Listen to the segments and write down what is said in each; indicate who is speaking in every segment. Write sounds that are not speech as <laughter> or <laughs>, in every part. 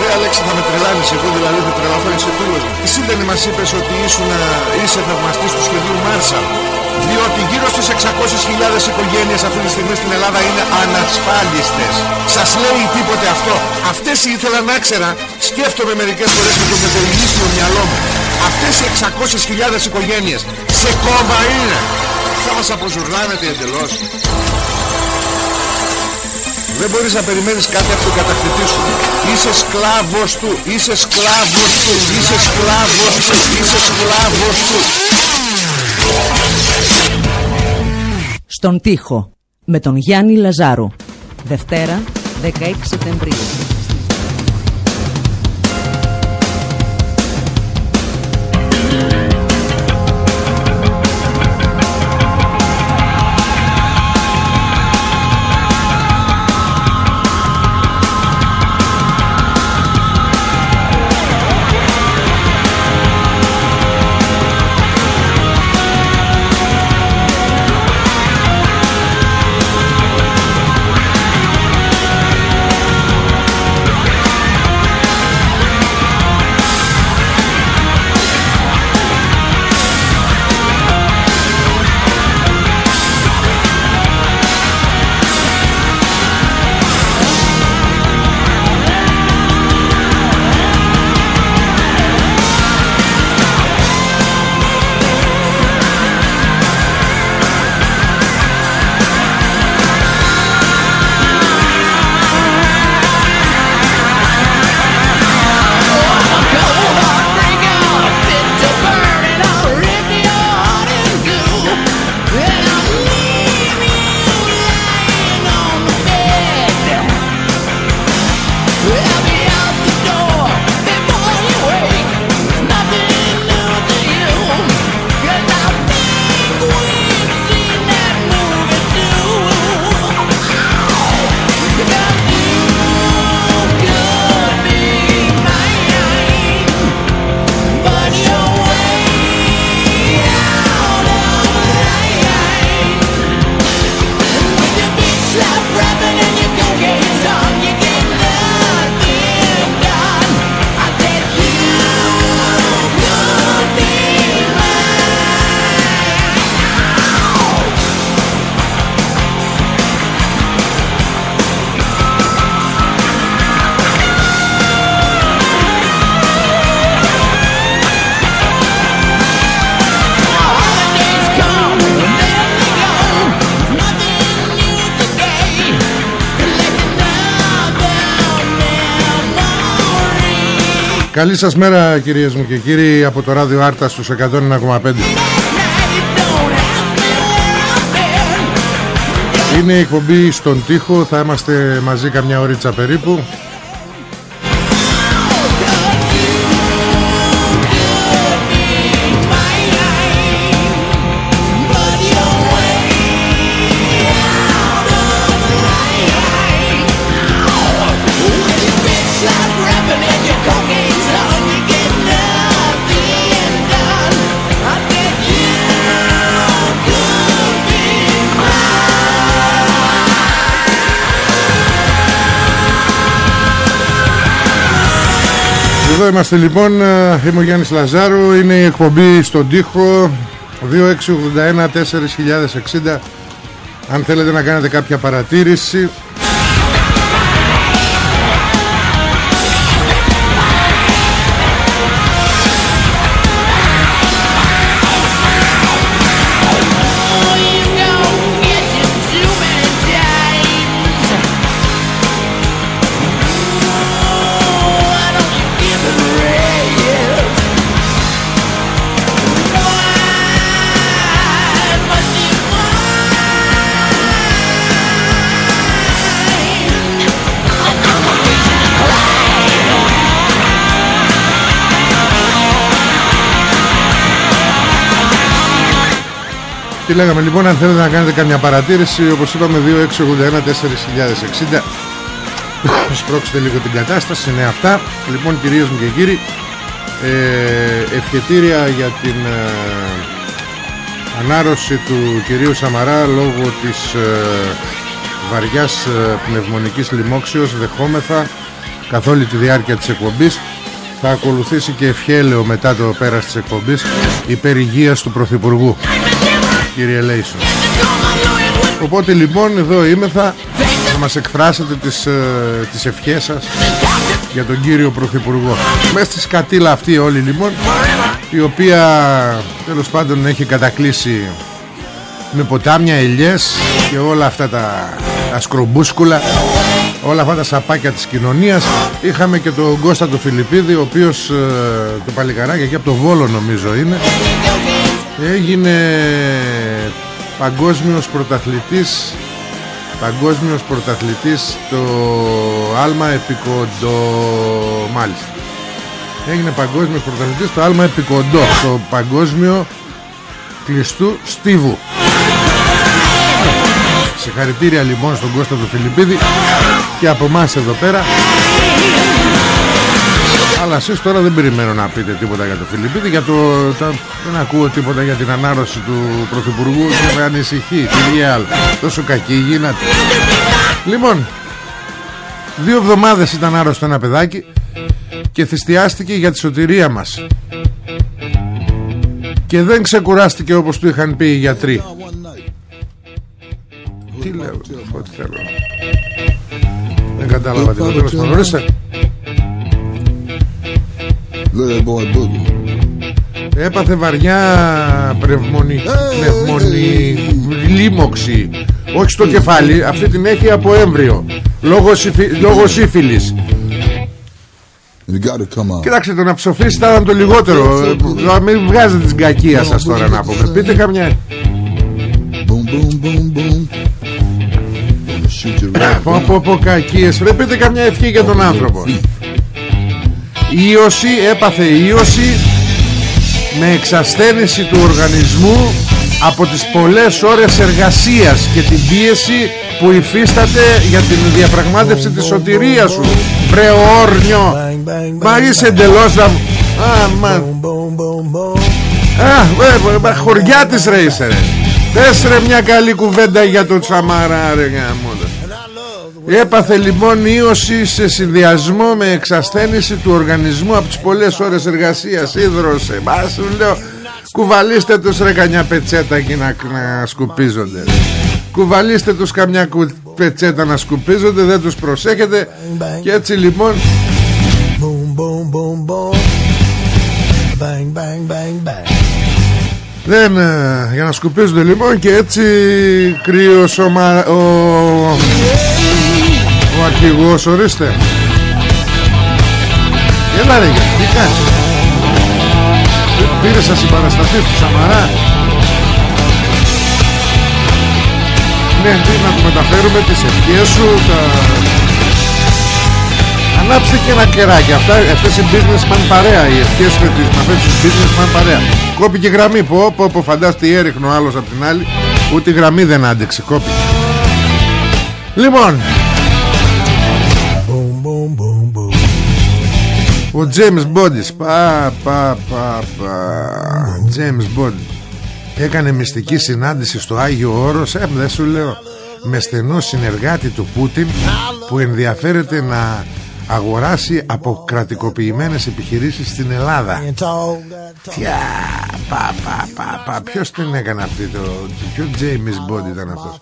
Speaker 1: Ρε Αλέξη θα με τρελάνεις εγώ δηλαδή θα τρελαθώ είσαι φίλος μου Εσύ δεν μας είπες ότι ήσουν, είσαι θαυμαστής του σχεδίου Μάρσαλ διότι γύρω στις 600.000 οικογένειες αυτή τη στιγμή στην Ελλάδα είναι ανασφάλιστες. Σας λέει τίποτε αυτό. Αυτές ήθελα να ξέρα, σκέφτομαι μερικές φορές με το μετεωρινίσιο μυαλό μου. Αυτές οι 600.000 οικογένειες σε κόμμα είναι. Θα μας αποζουρνάνετε εντελώς. Δεν μπορείς να περιμένεις κάτι από τον κατακτητή σου. Είσαι σκλάβος του. Είσαι σκλάβος του. Είσαι σκλάβος του. Είσαι σκλάβος του.
Speaker 2: Στον τοίχο με τον Γιάννη Λαζάρου Δευτέρα 16 Σεπτεμβρίου
Speaker 1: Καλή σας μέρα κυρίες μου και κύριοι από το ράδιο Άρτα στους 101,5 Είναι η εκπομπή στον τοίχο Θα είμαστε μαζί καμιά ωρίτσα περίπου είμαστε λοιπόν, ε, είμαι ο Γιάννης Λαζάρου, είναι η εκπομπή στον τοίχο 2681-4060 Αν θέλετε να κάνετε κάποια παρατήρηση λέγαμε λοιπόν αν θέλετε να κάνετε καμιά παρατήρηση Όπως είπαμε 2681 4060 Σπρώξτε λίγο την κατάσταση Είναι αυτά. Λοιπόν κυρίες μου και κύριοι ε, Ευχετήρια για την ε, Ανάρρωση του κυρίου Σαμαρά Λόγω της ε, Βαριάς ε, πνευμονικής λοιμόξεως. Δεχόμεθα Καθ' όλη τη διάρκεια της εκπομπής θα ακολουθήσει και ευχέλαιο μετά το πέρας της εκπομπής υπέρ υγείας του Πρωθυπουργού κύριε Λέισον. Οπότε λοιπόν εδώ είμαι θα, θα μας εκφράσετε τις, ε, τις ευχές σας για τον κύριο Πρωθυπουργό. Μέσα στη σκατήλα αυτή όλη λοιπόν η οποία τέλος πάντων έχει κατακλείσει με ποτάμια ελιές και όλα αυτά τα, τα σκρομπούσκουλα όλα αυτά τα σαπάκια της κοινωνίας. Είχαμε και τον Κώστα του Φιλιππίδη ο οποίος ε, το παλικαράκι εκεί από το Βόλο νομίζω είναι έγινε παγκόσμιος πρωταθλητής παγκόσμιος πρωταθλητής το άλμα επικοντό μάλιστα. Έγινε παγκόσμιος πρωταθλητής το άλμα επικοντό το παγκόσμιο κλειστού στίβου. Συγχαρητήρια λοιπόν στον Κώστα του Φιλιππίδη και από εμάς εδώ πέρα αλλά εσείς τώρα δεν περιμένω να πείτε τίποτα για το Φιλιππίδη για το, Δεν ακούω τίποτα για την ανάρρωση του Πρωθυπουργού Και με ανησυχεί Τι άλλο Τόσο κακή γίνατε Λοιπόν Δύο εβδομάδες ήταν άρρωστο ένα παιδάκι Και θυστιάστηκε για τη σωτηρία μας. Και δεν ξεκουράστηκε όπως του είχαν πει οι γιατροί. Τι λέω Ό,τι θέλω. Δεν κατάλαβα τι Ορίστε Έπαθε βαριά πνευμονή, πνευμονή λίμωξη Όχι στο κεφάλι Αυτή την έχει από έμβριο Λόγω, λόγω σύφυλλης Κοιτάξτε το να ψοφήσει ήταν το λιγότερο Να μην βγάζετε την κακία σας τώρα να πούμε Πείτε καμιά Πω πω πω κακίες Πείτε καμιά ευχή για τον άνθρωπο Ήωση έπαθε ίωση με εξασθένηση του οργανισμού από τις πολλές ώρες εργασίας και την πίεση που υφίσταται για την διαπραγμάτευση της σωτηρίας σου βρε όρνιο. Μα είσαι εντελώς α, μα... α, μα χωριά της ρε είσαι ρε. Πες ρε μια καλή κουβέντα για τον Τσαμαρά ρε γαμώτα Έπαθε λοιπόν ίωση σε συνδυασμό με εξασθένηση του οργανισμού από τις πολλές ώρες εργασίας. Ήδρωσε, μα σου λέω. Κουβαλήστε τους ρε καμιά πετσέτα εκεί να, να σκουπίζονται. Κουβαλήστε τους καμιά πετσέτα να σκουπίζονται Δεν τους προσέχετε. Και έτσι λοιπόν δεν, ε, για να σκουπίζονται λοιπόν και έτσι κρύος ο, ο, ο αρχηγός ορίστε. Έλα ρε τι κάνεις; Πήρε σας συμπαρασταθείς του Σαμαρά. Ναι τι να του μεταφέρουμε τις ευχές σου τα... Ανάψτε και ένα κεράκι. Αυτά, Αυτές οι businessman παρέα Οι ευχές με τις μαθαίνεις businessman παρέα. Κόπηκε γραμμή πω πω πω φαντάστε έριχνε ο άλλος από την άλλη. Ούτε η γραμμή δεν άντεξε Κόπηκε Λοιπόν Ο James Bondis Πα πα πα πα. James Bond Έκανε μυστική συνάντηση στο Άγιο Όρος. Ε δεν σου λέω. Με στενό συνεργάτη του Πούτιν Που ενδιαφέρεται να αγοράσει από κρατικοποιημένες επιχειρήσεις στην Ελλάδα. Τιά πα πα πα πα. Ποιος την έκανε αυτή το Ποιος James Bond ήταν αυτός;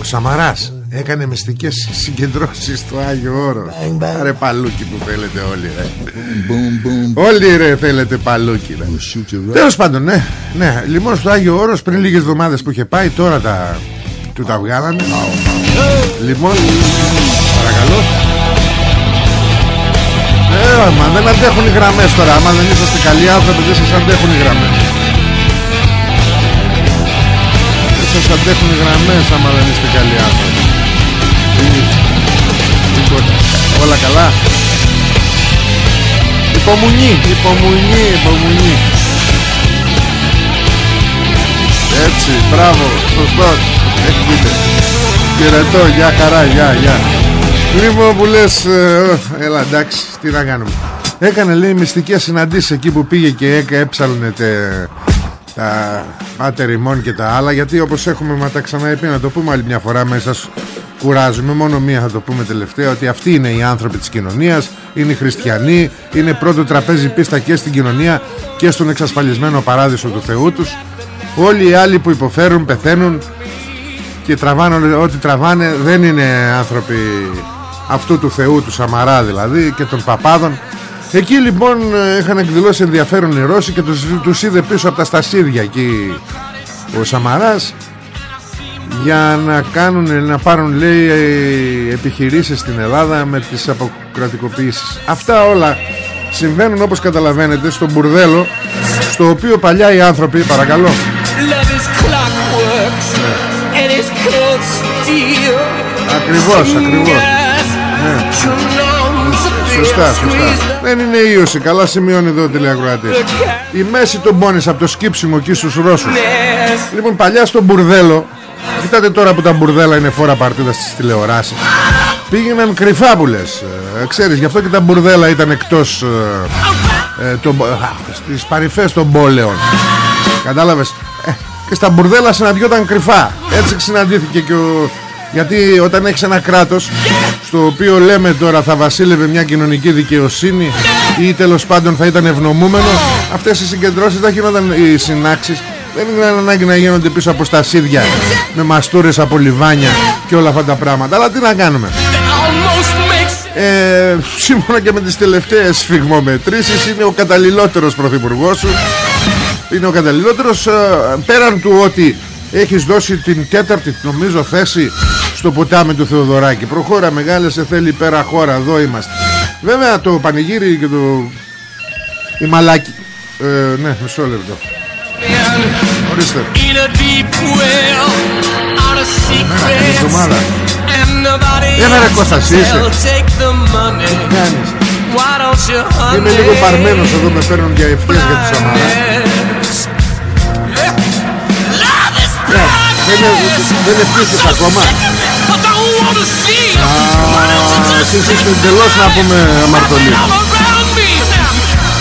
Speaker 1: Ο Σαμαράς Έκανε μυστικές συγκεντρώσεις στο Άγιο Όρος. Ρε παλούκι που θέλετε όλοι ρε. Όλοι ρε θέλετε παλούκι ρε. Τέλος πάντων ναι, ναι. Λοιπόν στο Άγιο Όρος πριν λίγες εβδομάδες που είχε πάει Τώρα τα, του τα βγάλανε. Λοιπόν Παρακαλώ. Ε, μα δεν αντέχουν οι γραμμές τώρα Άμα δεν είσαστε καλοί άνθρωποι δεν σας αντέχουν οι γραμμές. Δεν σας αντέχουν οι γραμμές Άμα δεν είστε καλοί άνθρωποι Όλα καλά. Υπομονή Υπομονή Υπομονή. Έτσι μπράβο Σωστός. Έχετε Χαιρετώ Γεια χαρά Γεια γεια. Λοιπόν που λες ε, Έλα εντάξει Τι να κάνουμε. Έκανε λέει μυστικές συναντήσεις εκεί που πήγε και έκα έψαλνε τα πάτερ ημών και τα άλλα γιατί όπως έχουμε μα τα ξαναεπεί να το πούμε άλλη μια φορά μέσα κουράζουμε μόνο μία θα το πούμε τελευταία ότι αυτοί είναι οι άνθρωποι της κοινωνίας είναι οι χριστιανοί είναι πρώτο τραπέζι πίστα και στην κοινωνία και στον εξασφαλισμένο παράδεισο του Θεού τους. Όλοι οι άλλοι που υποφέρουν πεθαίνουν και τραβάνε ό,τι τραβάνε δεν είναι άνθρωποι αυτού του Θεού του Σαμαρά δηλαδή και των παπάδων Εκεί λοιπόν είχαν εκδηλώσει ενδιαφέρον οι Ρώσοι και τους, τους είδε πίσω από τα στασίδια εκεί ο Σαμαράς για να κάνουν, να πάρουν λέει επιχειρήσεις στην Ελλάδα με τις αποκρατικοποιήσεις. Αυτά όλα συμβαίνουν όπως καταλαβαίνετε στο μπουρδέλο στο οποίο παλιά οι άνθρωποι παρακαλώ. Ακριβώς, ακριβώς. Ναι. Σωστά, σωστά. Δεν είναι ίωση. Καλά σημειώνει εδώ ο τηλεακροατής. Η μέση τον πόνες από το σκύψιμο εκεί στους Ρώσους. Λοιπόν, παλιά στο μπουρδέλο, κοιτάτε τώρα που τα μπουρδέλα είναι φόρα παρτίδα στις τηλεοράσεις. Πήγαιναν κρυφά που λες. Ε, ξέρεις, γι' αυτό και τα μπουρδέλα ήταν εκτός ε, ε, το, στις παρυφές των πόλεων. Κατάλαβες; Ε, και στα μπουρδέλα συναντιόταν κρυφά. Έτσι συναντήθηκε και ο γιατί όταν έχεις ένα κράτος Στο οποίο λέμε τώρα θα βασίλευε μια κοινωνική δικαιοσύνη Ή τέλος πάντων θα ήταν ευνομούμενο Αυτές οι συγκεντρώσεις θα γίνονταν οι συνάξεις. Δεν είναι ανάγκη να γίνονται πίσω από στασίδια Με μαστούρες από λιβάνια Και όλα αυτά τα πράγματα. Αλλά τι να κάνουμε; Ε, σύμφωνα και με τις τελευταίες σφιγμομετρήσεις είναι ο καταλληλότερος πρωθυπουργός σου. Είναι ο καταλληλότερος ε, πέραν του ότι έχεις δώσει την τέταρτη νομίζω θέση στο ποτάμι του Θεοδωράκη. Προχώρα μεγάλε σε θέλει πέρα χώρα. Εδώ είμαστε. Βέβαια το πανηγύρι και το η μαλάκη ε, ναι μισό λεπτό. Ορίστε. Έλα ρε Κώστας είσαι. Κάνεις. Είμαι λίγο παρμένος εδώ με παίρνουν για ευχές για τους Σαμαρά Δεν ευχήθηκα ακόμα. Εσείς είστε εντελώς να πούμε αμαρτωλοί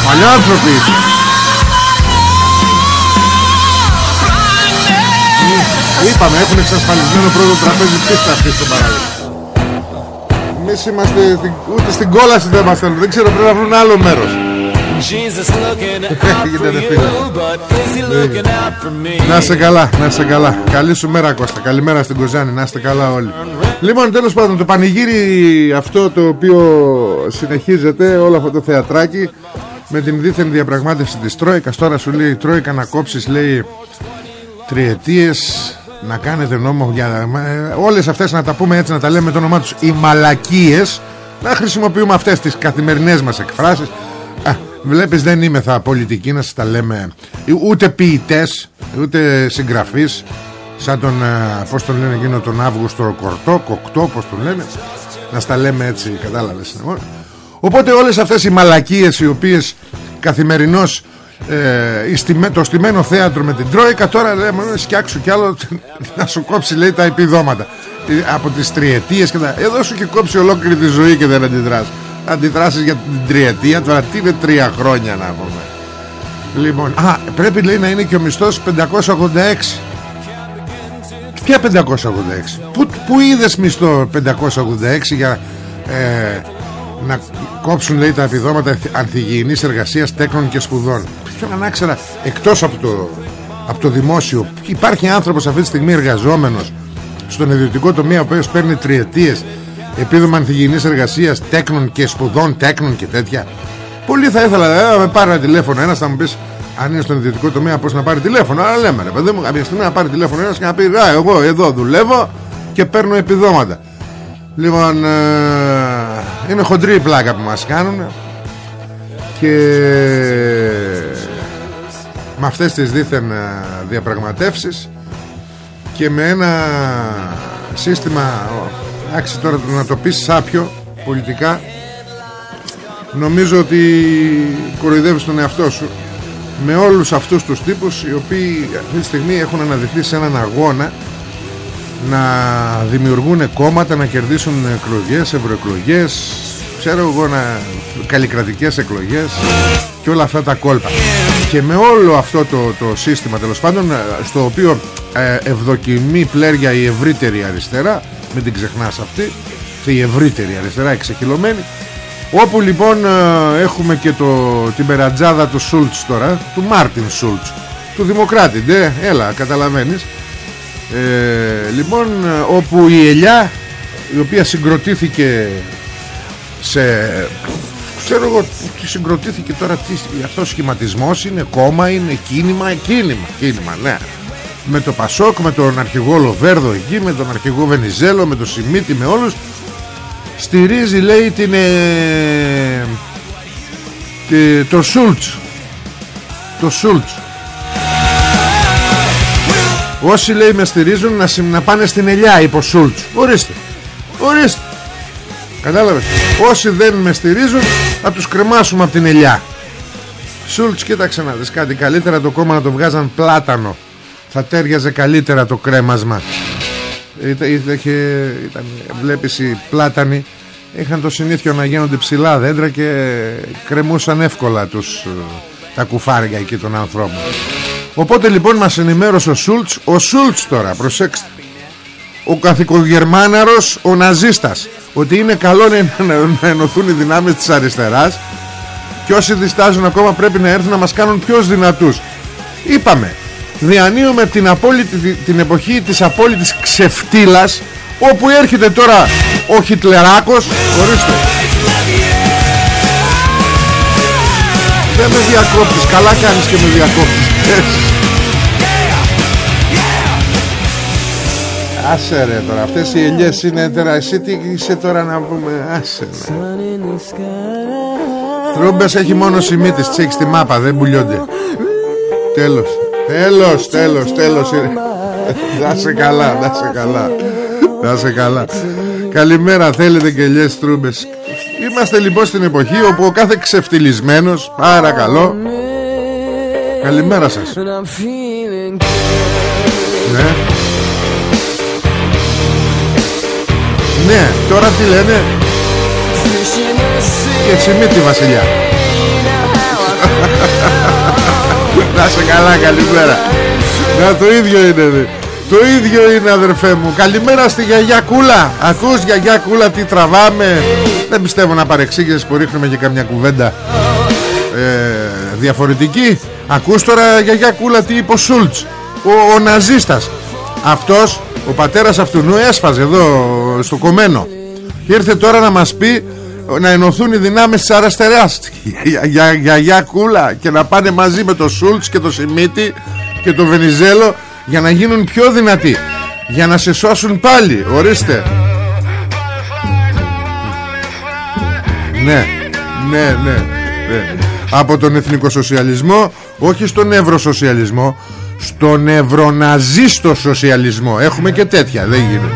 Speaker 1: Παλιάνθρωποι είστε Είπαμε έχουν εξασφαλισμένο πρώτο τραπέζι. Πίστα αυτή στο παράδειγμα; Εμείς είμαστε ούτε στην κόλαση δεν μας θέλουν. Δεν ξέρω πρέπει να βρουν άλλο μέρος να σε καλά, να σε καλά. Καλή σου μέρα Κώστα, καλημέρα στην Κοζάνη. Να είστε καλά όλοι. Λοιπόν τέλος πάντων το πανηγύρι αυτό το οποίο συνεχίζεται Όλο αυτό το θεατράκι Με την δίθεν διαπραγμάτευση της Τρόικας. Τώρα σου λέει η Τρόικα να κόψεις λέει Τριετίες να κάνετε νόμο για όλες αυτές να τα πούμε έτσι να τα λέμε με το όνομά τους οι μαλακίες. Να χρησιμοποιούμε αυτές τις καθημερινές μας εκφράσεις Βλέπεις δεν είμαι θα πολιτική να σας τα λέμε. Ούτε ποιητές, Ούτε συγγραφείς Σαν τον ε, Πώς τον λένε εκείνο τον Αύγουστο Κορτό Κοκτό πως τον λένε. Να στα λέμε έτσι κατάλαβες Οπότε όλες αυτές οι μαλακίες Οι οποίες καθημερινώς ε, το στημένο θέατρο με την Τρόικα τώρα λέμε σκιάξου κι άλλο <laughs> να σου κόψει λέει τα επιδόματα. Ε, από τις τριετίες και τα... εδώ σου έχει κόψει ολόκληρη τη ζωή και δεν αντιδράσει αντιδράσεις για την τριετία τώρα τι είναι τρία χρόνια να πούμε. Λοιπόν α πρέπει λέει να είναι και ο μισθός 586 ποια 586 που, που είδες μισθό 586 για ε, να κόψουν λέει τα επιδόματα ανθυγιεινής εργασίας τέκνων και σπουδών; Θέλω να ξέρα εκτός από το, από το δημόσιο υπάρχει άνθρωπος αυτή τη στιγμή εργαζόμενος στον ιδιωτικό τομέα ο οποίος παίρνει τριετίες επίδομα ανθυγιεινής εργασίας τέκνων και σπουδών τέκνων και τέτοια. Πολύ θα ήθελα ε, με πάρει ένα τηλέφωνο ένας θα μου πεις αν είναι στον ιδιωτικό τομέα πώς να πάρει τηλέφωνο. Αλλά λέμε ρε παιδί μου κάποια στιγμή να πάρει τηλέφωνο ένας και να πει α εγώ εδώ δουλεύω και παίρνω επιδόματα λοιπόν ε, είναι χοντρή η πλάκα που μας κάνουν και με αυτές τις δίθεν ε, διαπραγματεύσεις και με ένα σύστημα εντάξει τώρα να το πεις σάπιο πολιτικά νομίζω ότι κοροϊδεύεις τον εαυτό σου με όλους αυτούς τους τύπους οι οποίοι αυτή τη στιγμή έχουν αναδειχθεί σε έναν αγώνα να δημιουργούν κόμματα, να κερδίσουν εκλογές, ευρωεκλογές ξέρω εγώ να καλλικρατικές εκλογές και όλα αυτά τα κόλπα. Και με όλο αυτό το, το σύστημα τέλος πάντων στο οποίο ε, ευδοκιμεί πλέρια η ευρύτερη αριστερά μην την ξεχνάς αυτή. Η ευρύτερη αριστερά εξεχυλωμένη όπου λοιπόν ε, έχουμε και το, την περατζάδα του Σούλτς τώρα του Μάρτιν Σούλτς του Δημοκράτη. Ναι, έλα καταλαβαίνεις. Ε, λοιπόν όπου η ελιά η οποία συγκροτήθηκε σε ξέρω εγώ τι συγκροτήθηκε τώρα τι, αυτός σχηματισμός είναι κόμμα είναι κίνημα κίνημα κίνημα ναι με το Πασόκ με τον αρχηγό Λοβέρδο εκεί με τον αρχηγό Βενιζέλο με τον Σιμίτη με όλους. Στηρίζει λέει την ε, το Σούλτς. Το Σούλτς. Όσοι λέει με στηρίζουν να, να πάνε στην ελιά υπό Σούλτς. Ορίστε. Ορίστε. Κατάλαβες. Όσοι δεν με στηρίζουν θα τους κρεμάσουμε από την ελιά. Σούλτς κοίταξε να δεις κάτι καλύτερα. Το κόμμα να το βγάζαν πλάτανο θα τέριαζε καλύτερα το κρέμασμα. Ήταν, βλέπεις οι πλάτανοι είχαν το συνήθιο να γίνονται ψηλά δέντρα και κρεμούσαν εύκολα τους, ε, τα κουφάρια εκεί των ανθρώπων. Οπότε λοιπόν μας ενημέρωσε ο Σούλτς ο Σούλτς τώρα προσέξτε ο καθηκογερμάναρος ο ναζίστας ότι είναι καλό να ενωθούν οι δυνάμεις της αριστεράς και όσοι διστάζουν ακόμα πρέπει να έρθουν να μας κάνουν πιο δυνατούς. Είπαμε διανύουμε την, απόλυτη, την εποχή της απόλυτης ξεφτύλας όπου έρχεται τώρα ο Χιτλεράκος. Ορίστε. Δεν με διακόπτεις. Καλά κάνεις και με διακόπτεις. Άσε ρε τώρα. Αυτές οι ελιές είναι τώρα Εσύ τι είσαι τώρα να πούμε; Άσε Θρούμπες έχει μόνο σημίτης Τι έχεις τη μάπα. Δεν πουλιώνται Τέλος Τέλος τέλος τέλος Να σε καλά Να σε καλά. Να σε καλά. Καλημέρα θέλετε και ελιές τρούμπες. Είμαστε λοιπόν στην εποχή όπου ο κάθε ξεφτυλισμένος Παρακαλώ Καλημέρα σας. Ναι. Ναι, τώρα τι λένε; Και τσιμίτη βασιλιά <laughs> Να σε καλά καλημέρα. Να το ίδιο είναι Το ίδιο είναι αδερφέ μου. Καλημέρα στη γιαγιά Κούλα. Ακούς γιαγιά Κούλα τι τραβάμε. Δεν πιστεύω να παρεξήγησες που ρίχνουμε και καμιά κουβέντα ε, Διαφορετική. Ακούς τώρα γιαγιά Κούλα τι είπε ο Σούλτς ο, ο ναζίστας. Αυτός ο πατέρας αυτού νου έσφαζε εδώ στο κομμένο. Και ήρθε τώρα να μας πει να ενωθούν οι δυνάμεις της αριστεράς. <laughs> Για, για, για, κούλα και να πάνε μαζί με το Σούλτς και το Σιμίτη και το Βενιζέλο για να γίνουν πιο δυνατοί για να σε σώσουν πάλι ορίστε. Ναι ναι ναι, ναι. από τον εθνικοσοσιαλισμό όχι στον ευρωσοσιαλισμό στον ευρωναζίστο σοσιαλισμό. Έχουμε και τέτοια δεν γίνεται.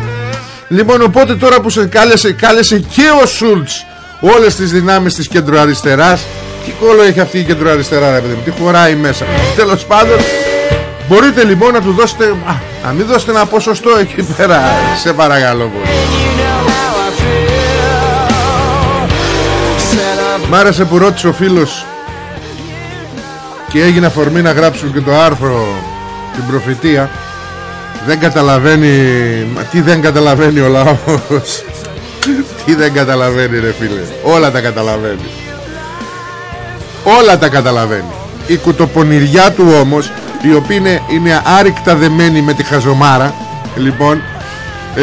Speaker 1: Λοιπόν οπότε τώρα που σε κάλεσε κάλεσε και ο Σούλτς όλες τις δυνάμεις της κεντροαριστεράς. Τι κόλλο έχει αυτή η κεντροαριστερά ρε παιδί μου τι χωράει μέσα. Τέλος πάντων μπορείτε λοιπόν να του δώσετε α, να μην δώσετε ένα ποσοστό εκεί πέρα σε παρακαλώ πολύ. Μ' άρεσε που ρώτησε ο φίλος και έγινε αφορμή να γράψουν και το άρθρο την προφητεία. Δεν καταλαβαίνει τι δεν καταλαβαίνει ο λαός <laughs> τι δεν καταλαβαίνει ρε φίλε. Όλα τα καταλαβαίνει. Όλα τα καταλαβαίνει. Η κουτοπονηριά του όμως η οποία είναι, είναι άρρηκτα δεμένη με τη χαζομάρα λοιπόν ε,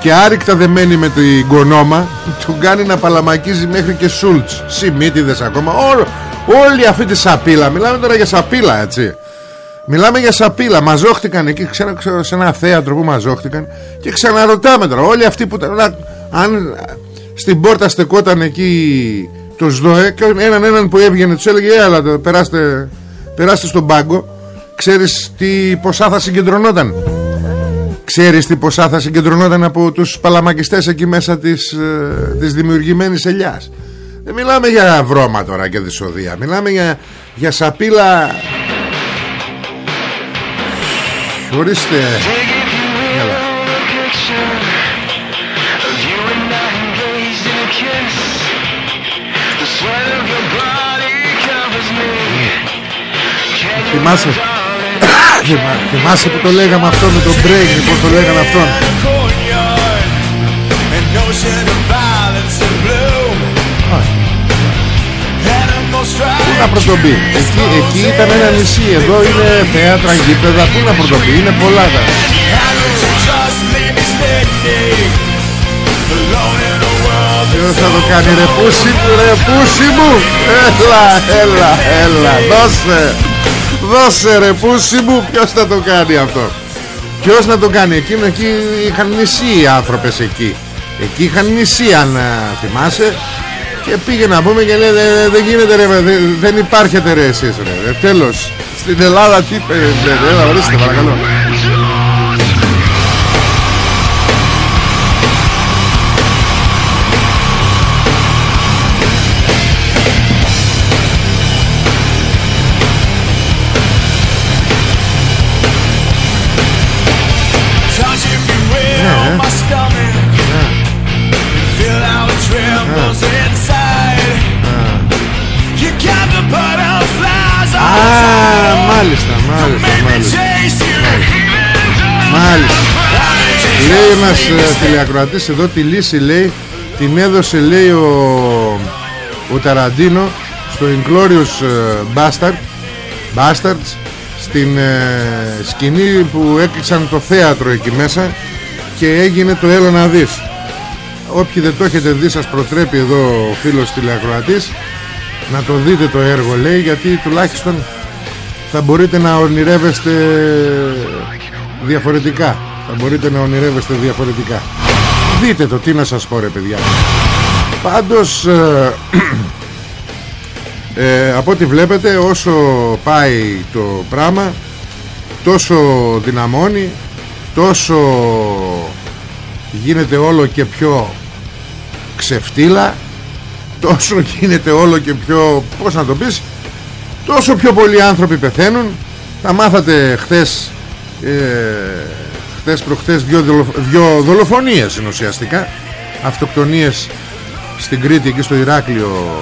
Speaker 1: και άρρηκτα δεμένη με την κονόμα του κάνει να παλαμακίζει μέχρι και σούλτς. Σημίτιδες ακόμα. Ό, όλη αυτή τη σαπίλα. Μιλάμε τώρα για σαπίλα έτσι Μιλάμε για σαπίλα, μαζόχτηκαν εκεί, ξέρω, ξέρω σε ένα θέατρο που μαζόχτηκαν και ξαναρωτάμε τώρα όλοι αυτοί που αν στην πόρτα στεκόταν εκεί το ΣΔΟΕ και έναν έναν που έβγαινε τους έλεγε έλα περάστε, περάστε στον πάγκο ξέρεις τι ποσά θα συγκεντρωνόταν ξέρεις τι ποσά θα συγκεντρωνόταν από τους παλαμακιστές εκεί μέσα της, ε, της δημιουργημένης ελιάς. Δεν μιλάμε για βρώμα τώρα και δυσοδεία Μιλάμε για, για σαπίλα Ορίστε. Έλα. Θυμάσαι. Θυμάσαι που το λέγαμε αυτό με τον Break Πώς το λέγανε αυτόν να πρωτομπεί εκεί, εκεί ήταν ένα νησί. Εδώ είναι θέατρα, γήπεδα. Πού να πρωτομπεί Είναι πολλά τα. Ποιος θα το κάνει ρε; Πούσι μου ρε πούσι μου. Έλα έλα έλα. Δώσε. Δώσε ρε πούσι μου. Ποιος θα το κάνει αυτό; Ποιος να το κάνει; Εκείνο εκεί είχαν νησί οι άνθρωπες εκεί. Εκεί είχαν νησί αν ε, θυμάσαι Και πήγε να πούμε και λέει Δεν γίνεται ρε δεν υπάρχετε ρε εσείς ρε Τέλος Στην Ελλάδα τι Έλα ορίστε παρακαλώ Λέει ένας ε, τηλεακροατής εδώ τη λύση λέει την έδωσε λέει ο, ο Ταραντίνο στο Inglourious ε, Bastard, Bastards στην ε, σκηνή που έκλεισαν το θέατρο εκεί μέσα και έγινε το έλα να δεις. Όποιοι δεν το έχετε δει σας προτρέπει εδώ ο φίλος τηλεακροατής να το δείτε το έργο λέει γιατί τουλάχιστον θα μπορείτε να ονειρεύεστε διαφορετικά θα μπορείτε να ονειρεύεστε διαφορετικά. Δείτε το τι να σας πω ρε παιδιά. Πάντως ε, <clears throat> ε, από ό,τι βλέπετε όσο πάει το πράγμα τόσο δυναμώνει τόσο γίνεται όλο και πιο ξεφτύλα τόσο <laughs> γίνεται όλο και πιο πώς να το πεις τόσο πιο πολλοί άνθρωποι πεθαίνουν. Τα μάθατε χθες ε, χθες προχθές δυο, δυο δολοφονίες είναι ουσιαστικά αυτοκτονίες στην Κρήτη και στο Ηράκλειο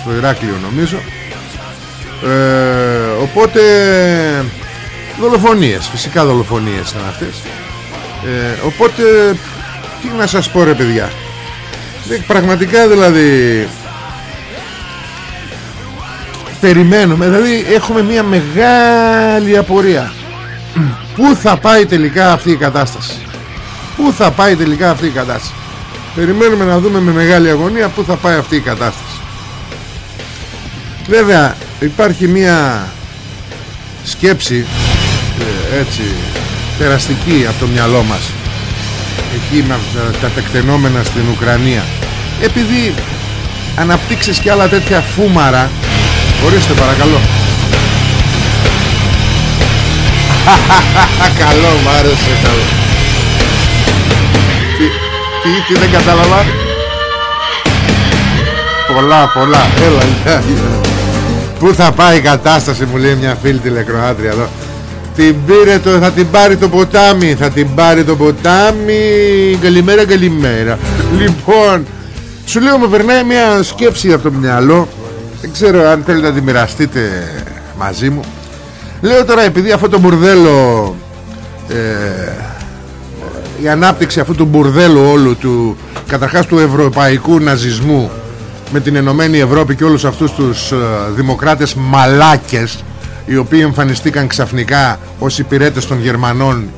Speaker 1: στο Ηράκλειο νομίζω. Ε, οπότε δολοφονίες φυσικά δολοφονίες ήταν αυτές. Ε, οπότε τι να σας πω ρε παιδιά. Πραγματικά δηλαδή περιμένουμε. Δηλαδή έχουμε μια μεγάλη απορία πού θα πάει τελικά αυτή η κατάσταση; Πού θα πάει τελικά αυτή η κατάσταση; Περιμένουμε να δούμε με μεγάλη αγωνία πού θα πάει αυτή η κατάσταση. Βέβαια υπάρχει μια σκέψη ε, έτσι περαστική από το μυαλό μας. Εκεί με τα τεκτενόμενα στην Ουκρανία. Επειδή αναπτύξεις και άλλα τέτοια φούμαρα ορίστε παρακαλώ <laughs> καλό μ' άρεσε καλό. Τι, τι, τι δεν κατάλαβα. Πολλά πολλά. Έλα Πού θα πάει η κατάσταση μου λέει μια φίλη τηλεκροάτρια εδώ. Την πήρε το, θα την πάρει το ποτάμι Θα την πάρει το ποτάμι. Καλημέρα καλημέρα. Λοιπόν Σου λέω μου περνάει μια σκέψη από το μυαλό. Δεν ξέρω αν θέλετε να τη μοιραστείτε μαζί μου Λέω τώρα επειδή αυτό το μπουρδέλο ε, Η ανάπτυξη αυτού του μπουρδέλου όλου του Καταρχάς του ευρωπαϊκού ναζισμού Με την Ενωμένη Ευρώπη και όλους αυτούς τους ε, δημοκράτες μαλάκες οι οποίοι εμφανιστήκαν ξαφνικά ως υπηρέτες των Γερμανών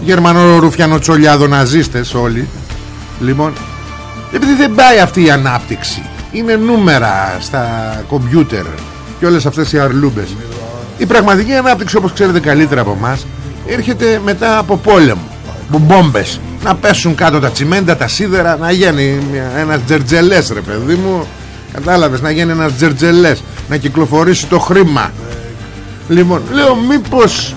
Speaker 1: Γερμανών ρουφιανοτσολιάδων ναζίστες όλοι λοιπόν επειδή δεν πάει αυτή η ανάπτυξη είναι νούμερα στα κομπιούτερ και όλες αυτές οι αρλούμπες η πραγματική ανάπτυξη όπως ξέρετε καλύτερα από εμάς έρχεται μετά από πόλεμο. Μπόμπες. Να πέσουν κάτω τα τσιμέντα, τα σίδερα να γίνει ένας τζερτζελές ρε παιδί μου. Κατάλαβες να γίνει ένας τζερτζελές να κυκλοφορήσει το χρήμα. Λοιπόν, λέω μήπως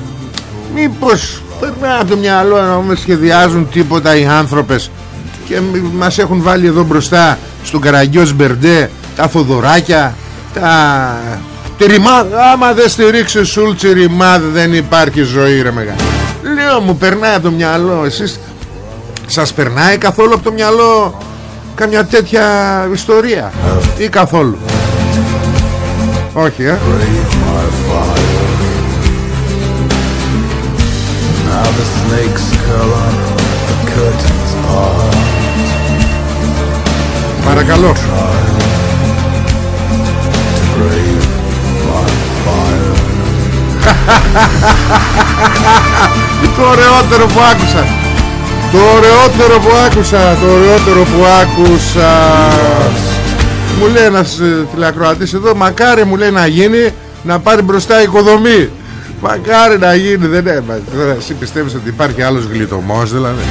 Speaker 1: Μήπως Περνάει από το μυαλό να μην σχεδιάζουν τίποτα οι άνθρωπες Και μας έχουν βάλει εδώ μπροστά στον Καραγκιός Μπερντέ τα Θοδωράκια τα... τη Ρημάδ άμα δεν στηρίξεις Σούλτς Ρημάδ δεν υπάρχει ζωή ρε μεγάλη. Λέω μου περνάει από το μυαλό εσείς σας περνάει καθόλου από το μυαλό καμιά τέτοια ιστορία ή καθόλου; Όχι ε. Παρακαλώ Το ωραιότερο που άκουσα. Το ωραιότερο που άκουσα Το ωραιότερο που άκουσα. Μου λέει ένας ε, τηλεακροατής εδώ Μακάρι μου λέει να γίνει Να πάρει μπροστά οικοδομή Μακάρι να γίνει δεν είναι Εσύ πιστεύεις ότι υπάρχει άλλος γλιτωμός δηλαδή.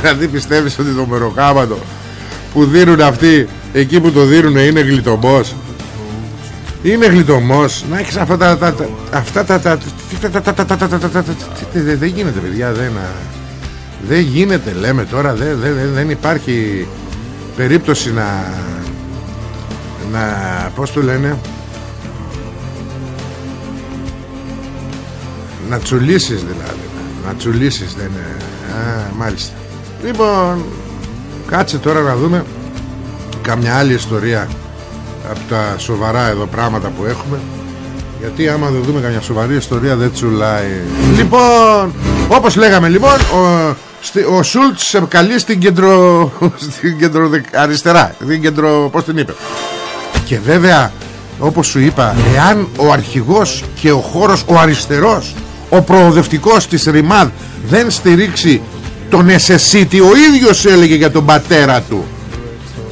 Speaker 1: Δηλαδή πιστεύεις ότι το μεροκάματο Που δίνουν αυτοί Εκεί που το δίνουν είναι γλιτωμός είναι γλιτωμός Να έχεις αυτά τα Αυτά τα Δεν γίνεται παιδιά Δεν γίνεται λέμε τώρα Δεν υπάρχει Περίπτωση να Να Πώς το λένε Να τσουλήσεις δηλαδή Να τσουλήσεις δεν είναι Α, μάλιστα Λοιπόν Κάτσε τώρα να δούμε Καμιά άλλη ιστορία Από τα σοβαρά εδώ πράγματα που έχουμε. Γιατί άμα δεν δούμε καμιά σοβαρή ιστορία Δεν τσουλάει. Λοιπόν Όπως λέγαμε λοιπόν Ο, ο Σούλτς σε καλεί στην κέντρο <laughs> Στην κέντρο αριστερά Στην κέντρο πως την είπε. Και βέβαια όπως σου είπα Εάν ο αρχηγός και ο χώρος Ο αριστερός ο προοδευτικός της Ρημάδ δεν στηρίξει τον Εσεσίτη ο ίδιος έλεγε για τον πατέρα του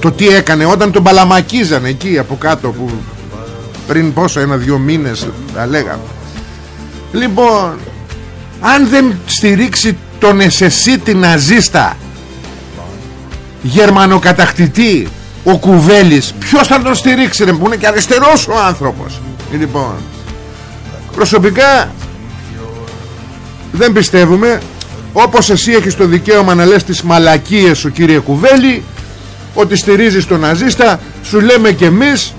Speaker 1: το τι έκανε όταν τον παλαμακίζαν εκεί από κάτω που πριν πόσο ένα-δυο μήνες τα λέγαμε. Λοιπόν αν δεν στηρίξει τον Εσεσίτη ναζίστα γερμανοκατακτητή ο Κουβέλης ποιος θα τον στηρίξει ρε, που είναι και αριστερός ο άνθρωπος. Λοιπόν προσωπικά δεν πιστεύουμε. Όπως εσύ έχεις το δικαίωμα να λες τις μαλακίες σου κύριε Κουβέλη ότι στηρίζεις τον ναζίστα σου λέμε και εμείς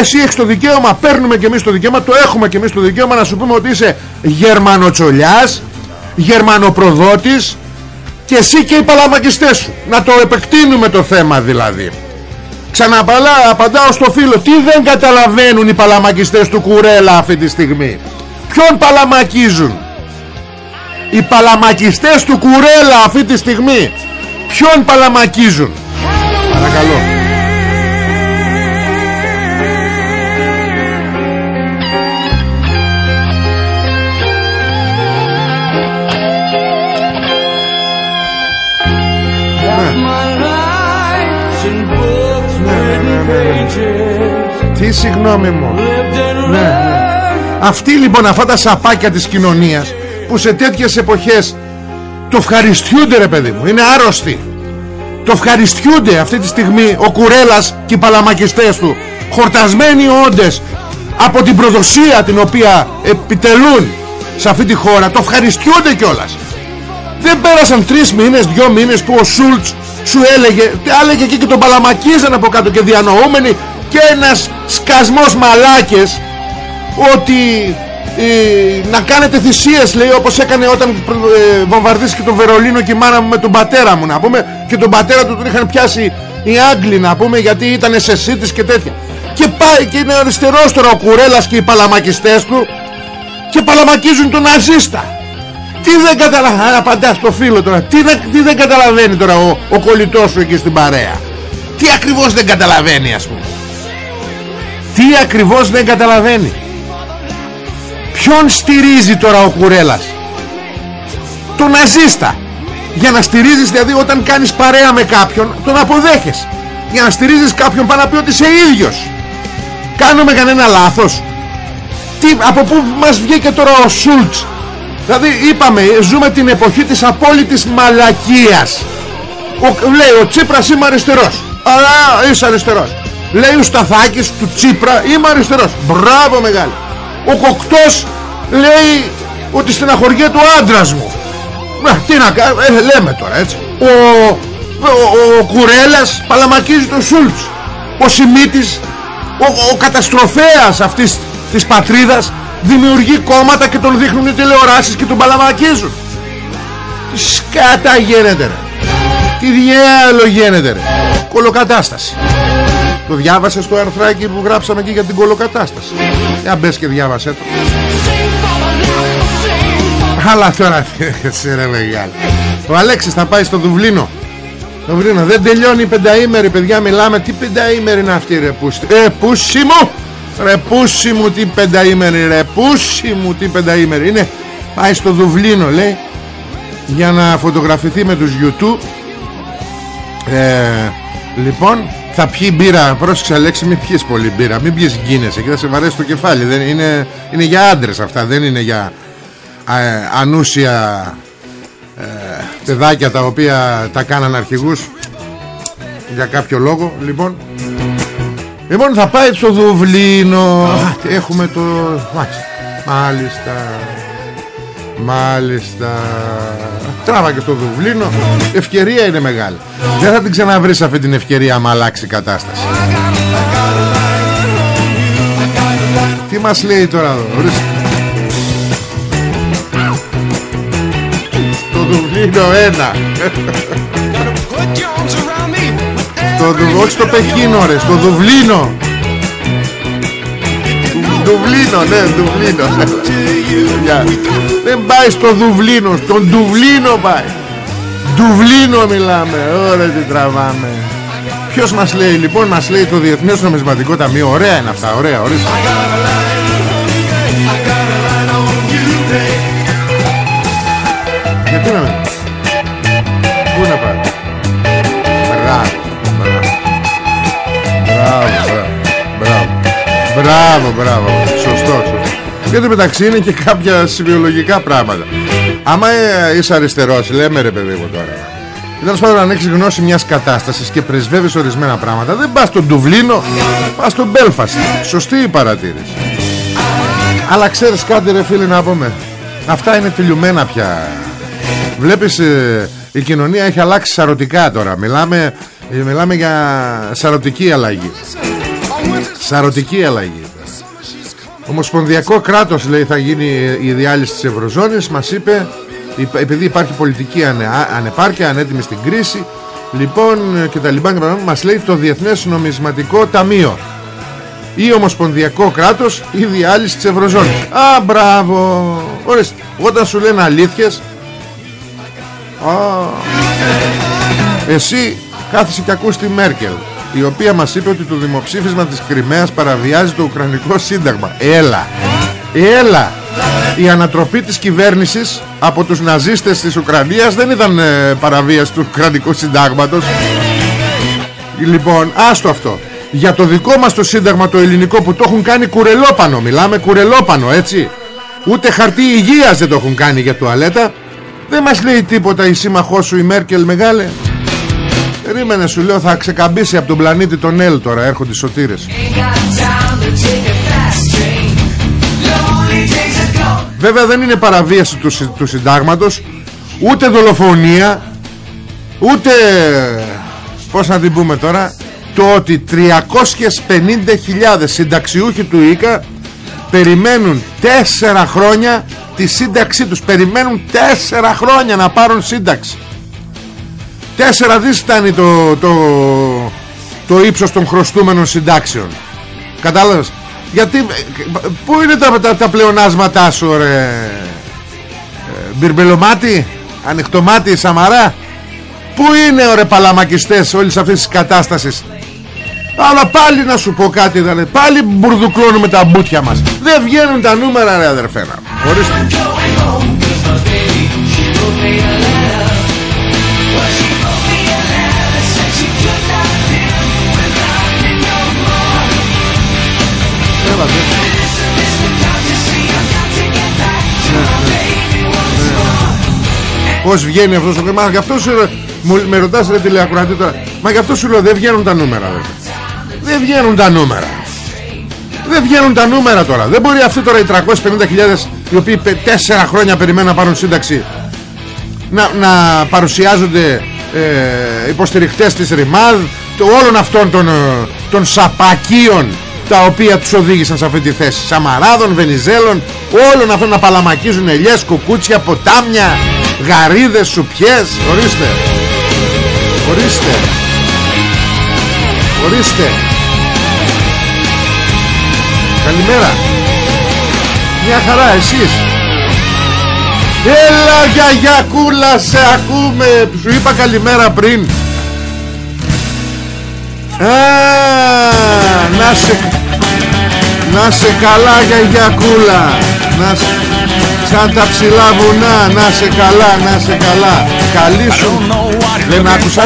Speaker 1: εσύ έχεις το δικαίωμα παίρνουμε και εμείς το δικαίωμα το έχουμε και εμείς το δικαίωμα να σου πούμε ότι είσαι γερμανοτσολιάς γερμανοπροδότης και εσύ και οι παλαμακιστές σου. Να το επεκτείνουμε το θέμα δηλαδή. Ξαναπαλά απαντάω στο φίλο Τι δεν καταλαβαίνουν οι παλαμακιστές του Κουρέλα αυτή τη στιγμή; Ποιον παλαμακίζουν; Οι παλαμακιστές του Κουρέλα αυτή τη στιγμή. Ποιον παλαμακίζουν; Παρακαλώ. Τι συγγνώμη μου. Ναι, ναι. Αυτοί λοιπόν αυτά τα σαπάκια της κοινωνίας που σε τέτοιες εποχές το ευχαριστιούνται ρε παιδί μου. Είναι άρρωστοι το ευχαριστιούνται αυτή τη στιγμή ο Κουρέλας και οι παλαμακιστές του. Χορτασμένοι όντες από την προδοσία την οποία επιτελούν σε αυτή τη χώρα. Το ευχαριστιούνται κιόλας. Δεν πέρασαν τρεις μήνες, δυο μήνες που ο Σούλτς σου έλεγε έλεγε και, και τον παλαμακίζαν από κάτω και διανοούμενοι και ένας σκασμός μαλάκες ότι ε, να κάνετε θυσίες λέει όπως έκανε όταν ε, βομβαρδίστηκε το Βερολίνο και η μάνα μου με τον πατέρα μου να πούμε. Και τον πατέρα του τον είχαν πιάσει οι Άγγλοι να πούμε γιατί ήταν σε σύντης και τέτοια. Και πάει και είναι αριστερός τώρα ο Κουρέλας και οι παλαμακιστές του και παλαμακίζουν τον Ναζίστα. Τι δεν καταλαβαίνει απαντάς στο φίλο τώρα τι, τι δεν καταλαβαίνει τώρα ο, ο κολλητός σου εκεί στην παρέα. Τι ακριβώς δεν καταλαβαίνει ας πούμε. Τι ακριβώς δεν καταλαβαίνει Ποιον στηρίζει τώρα ο Κουρέλας; Τον ναζίστα. Για να στηρίζεις δηλαδή όταν κάνεις παρέα με κάποιον Τον αποδέχεσαι. Για να στηρίζεις κάποιον πάνω να πει ότι είσαι ίδιος. Κάνουμε κανένα λάθος; Τι, Από πού μας βγήκε τώρα ο Σούλτς; Δηλαδή είπαμε ζούμε την εποχή της απόλυτης μαλακίας. Ο, Λέει ο Τσίπρας είμαι αριστερός Αλλά είσαι αριστερός Λέει ο Σταθάκης του Τσίπρα είμαι αριστερός Μπράβο μεγάλη. Ο Κοκτός λέει ότι στεναχωριέται ο άντρας μου. Να, τι να κάνω, ε, λέμε τώρα έτσι. Ο, ο, ο Κουρέλας παλαμακίζει τον Σούλτς. Ο Σιμίτης ο, ο καταστροφέας αυτής της πατρίδας δημιουργεί κόμματα και τον δείχνουν οι τηλεοράσεις και τον παλαμακίζουν. Τι σκάτα γίνεται ρε. Τι διάλο γίνεται ρε. Κολοκατάσταση. Το διάβασες το αρθράκι που γράψαμε εκεί για την κολοκατάσταση. Για μπες και διάβασέ το αλλά τώρα σε <laughs> ρε μεγάλη. Ο Αλέξης θα πάει στο Δουβλίνο. Το Δουβλίνο δεν τελειώνει η πενταήμερη παιδιά μιλάμε. Τι πενταήμερη είναι αυτή ρε πούστη. Ε πούσι μου! Ρε πούσι μου τι πενταήμερη Ρε πούσι μου τι πενταήμερη Είναι. Πάει στο Δουβλίνο λέει Για να φωτογραφηθεί με τους YouTube ε, Λοιπόν θα πιει μπύρα. Πρόσεξε Αλέξη μην πιεις πολύ μπύρα. Μην πιεις γκίνεσαι και θα σε βαρέσει το κεφάλι. Δεν είναι, είναι για άντρες αυτά. Δεν είναι για ε, ανούσια ε, παιδάκια τα οποία τα κάναν αρχηγούς για κάποιο λόγο λοιπόν. Λοιπόν θα πάει στο Δουβλίνο. Έχουμε το μάλιστα μάλιστα τράβα και στο Δουβλίνο. Ευκαιρία είναι μεγάλη. Δεν θα την ξαναβρεις αυτή την ευκαιρία άμα αλλάξει η κατάσταση. Τι μας λέει τώρα εδώ Δουβλίνο ένα. Στο, Όχι στο Πεκίνο ρε Στο Δουβλίνο. Δουβλίνο ναι Δουβλίνο. Δεν πάει στο Δουβλίνο Στον Δουβλίνο πάει. Δουβλίνο μιλάμε Ωραία τι τραβάμε. Ποιος μας λέει λοιπόν Μας λέει το Διεθνές Νομισματικό Ταμείο. Ωραία είναι αυτά Ωραία ορίστε. Γιατί να μην Μπράβο Μπράβο Μπράβο Μπράβο Σωστό σωστό Γιατί μεταξύ είναι και κάποια συμβιολογικά πράγματα Άμα ε, είσαι αριστερός Λέμε ρε παιδί μου τώρα Τέλος πάντων, αν έχεις γνώση μιας κατάστασης και πρεσβεύεις ορισμένα πράγματα, δεν πας στον Ντουβλίνο, πας στον Μπέλφαστ. Σωστή η παρατήρηση. Αλλά ξέρεις κάτι, ρε φίλε, να πούμε. Αυτά είναι τελειωμένα πια. Βλέπεις ε, η κοινωνία έχει αλλάξει σαρωτικά τώρα Μιλάμε, ε, μιλάμε για σαρωτική αλλαγή. Σαρωτική αλλαγή. Ομοσπονδιακό κράτος λέει θα γίνει η διάλυση της Ευρωζώνης. Μας είπε επειδή υπάρχει πολιτική ανεπάρκεια Ανέτοιμη στην κρίση Λοιπόν και τα λοιπά και Μας λέει το Διεθνές Νομισματικό Ταμείο. Ή ομοσπονδιακό κράτος ή διάλυση της Ευρωζώνης. Α μπράβο. Ορίστε όταν σου λένε αλήθειες εσύ κάθισε και ακούς τη Μέρκελ η οποία μας είπε ότι το δημοψήφισμα της Κρυμαίας παραβιάζει το Ουκρανικό Σύνταγμα. Έλα Έλα. Η ανατροπή της κυβέρνησης από τους ναζίστες της Ουκρανίας δεν ήταν ε, παραβίαση του Ουκρανικού Συντάγματος. Λοιπόν άστο αυτό. Για το δικό μας το Σύνταγμα το ελληνικό που το έχουν κάνει κουρελόπανο Μιλάμε κουρελόπανο έτσι. Ούτε χαρτί υγείας δεν το έχουν κάνει για τουαλέτα. Δεν μας λέει τίποτα η σύμμαχός σου η Μέρκελ μεγάλε Περίμενε σου λέω θα ξεκαμπήσει από τον πλανήτη τον Ελ τώρα Έρχονται οι σωτήρες. Βέβαια δεν είναι παραβίαση του, του συντάγματος Ούτε δολοφονία Ούτε Πώς να την πούμε τώρα Το ότι 350.000 συνταξιούχοι του ΙΚΑ Περιμένουν 4 χρόνια τη σύνταξή τους. Περιμένουν τέσσερα χρόνια να πάρουν σύνταξη τέσσερα δις ήταν το, το, το ύψος των χρωστούμενων συντάξεων. Κατάλαβες; Γιατί πού είναι τα, τα, τα πλεονάσματά σου ρε ε, μπιρμπελομάτι ανοιχτομάτι σαμαρά; Πού είναι ρε παλαμακιστές όλης αυτής της κατάστασης; Αλλά πάλι να σου πω κάτι δαλέ. Πάλι μπουρδουκλώνουμε τα μπουτια μας. Δεν βγαίνουν τα νούμερα ρε αδερφέ Ορίστε Πώς βγαίνει αυτός ο Μα γι' αυτό σου Με ρωτάς ρε τηλεακουρατή τώρα Μα γι' αυτό σου λέω δεν βγαίνουν τα νούμερα βέβαια δεν βγαίνουν τα νούμερα. Δεν βγαίνουν τα νούμερα τώρα. Δεν μπορεί αυτοί τώρα οι 350.000 Οι οποίοι 4 χρόνια περιμένουν να πάρουν σύνταξη να, να παρουσιάζονται ε, υποστηριχτές της Ρημάδ όλων αυτών των, ε, των σαπακίων τα οποία τους οδήγησαν σε αυτή τη θέση. Σαμαράδων, Βενιζέλων όλων αυτών να παλαμακίζουν ελιές, κουκούτσια, ποτάμια γαρίδες, σουπιές ορίστε. Ορίστε. Ορίστε. Καλημέρα. Μια χαρά εσείς. Έλα γιαγιακούλα σε ακούμε. Σου είπα καλημέρα πριν. Α, να σε Να σε καλά γιαγιακούλα. Να σε Σαν τα ψηλά βουνά Να σε καλά, να σε καλά. Καλή σου Δεν άκουσα.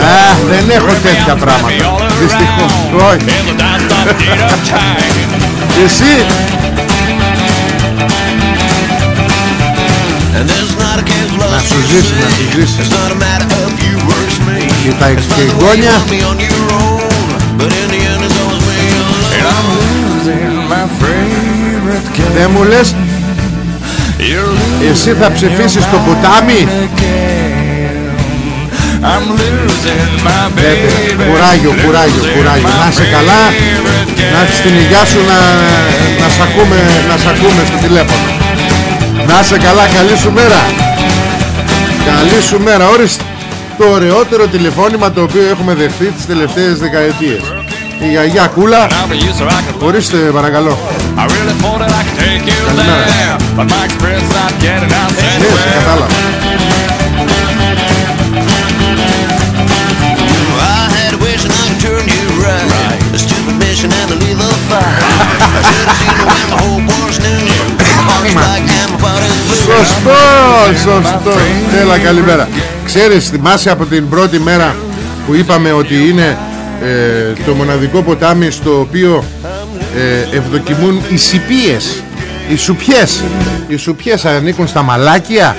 Speaker 1: Α, δεν έχω τέτοια πράγματα. Δυστυχώς. Όχι. <laughs> Εσύ. Να σου ζήσει, να σου ζήσει. Και τα εξηγόνια Δεν μου λες Εσύ θα ψηφίσεις το ποτάμι Κουράγιο, κουράγιο, κουράγιο. Να είσαι καλά Να έχεις την υγειά σου να, να, σ ακούμε, να σ' ακούμε στο τηλέφωνο. Να είσαι καλά, καλή σου μέρα. Καλή σου μέρα. Όριστε το ωραιότερο τηλεφώνημα το οποίο έχουμε δεχθεί τις τελευταίες δεκαετίες. Η γιαγιά Κούλα. Ορίστε παρακαλώ Καλημέρα. Ναι, σε κατάλαβα. Σωστό, σωστό. Έλα καλημέρα. Ξέρεις, θυμάσαι από την πρώτη μέρα Που είπαμε ότι είναι ε, Το μοναδικό ποτάμι Στο οποίο ε, Ευδοκιμούν οι σιπίες Οι σουπιές. Οι σουπιές ανήκουν στα μαλάκια.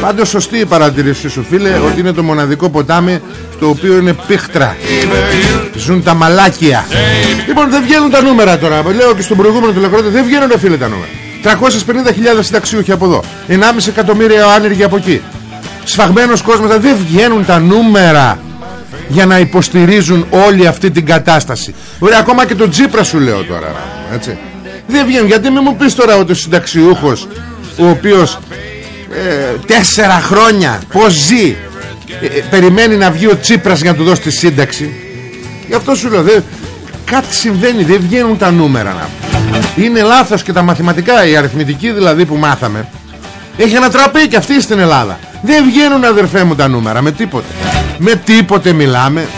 Speaker 1: Πάντως σωστή η παρατηρήση σου φίλε Ότι είναι το μοναδικό ποτάμι Στο οποίο είναι πίχτρα. Ζουν τα μαλάκια. Λοιπόν δεν βγαίνουν τα νούμερα τώρα. Λέω και στον προηγούμενο τηλεκρότη Δεν βγαίνουν φίλε τα νούμερα. 350.000 συνταξιούχοι από εδώ. 1,5 εκατομμύρια άνεργοι από εκεί. Σφαγμένος κόσμος Δεν βγαίνουν τα νούμερα Για να υποστηρίζουν όλη αυτή την κατάσταση. Ωραία ακόμα και τον Τζίπρα σου λέω τώρα έτσι. Δεν βγαίνουν γιατί μην μου πεις τώρα ότι ο συνταξιούχος Ο οποίος ε, Τέσσερα χρόνια Πως ζει ε, ε, Περιμένει να βγει ο Τσίπρας για να του δώσει τη σύνταξη. Γι' αυτό σου λέω Κάτι συμβαίνει δεν βγαίνουν τα νούμερα να είναι λάθος και τα μαθηματικά Η αριθμητική δηλαδή που μάθαμε. Έχει ανατραπεί και αυτή στην Ελλάδα Δεν βγαίνουν αδερφέ μου τα νούμερα. Με τίποτε. Με τίποτε μιλάμε.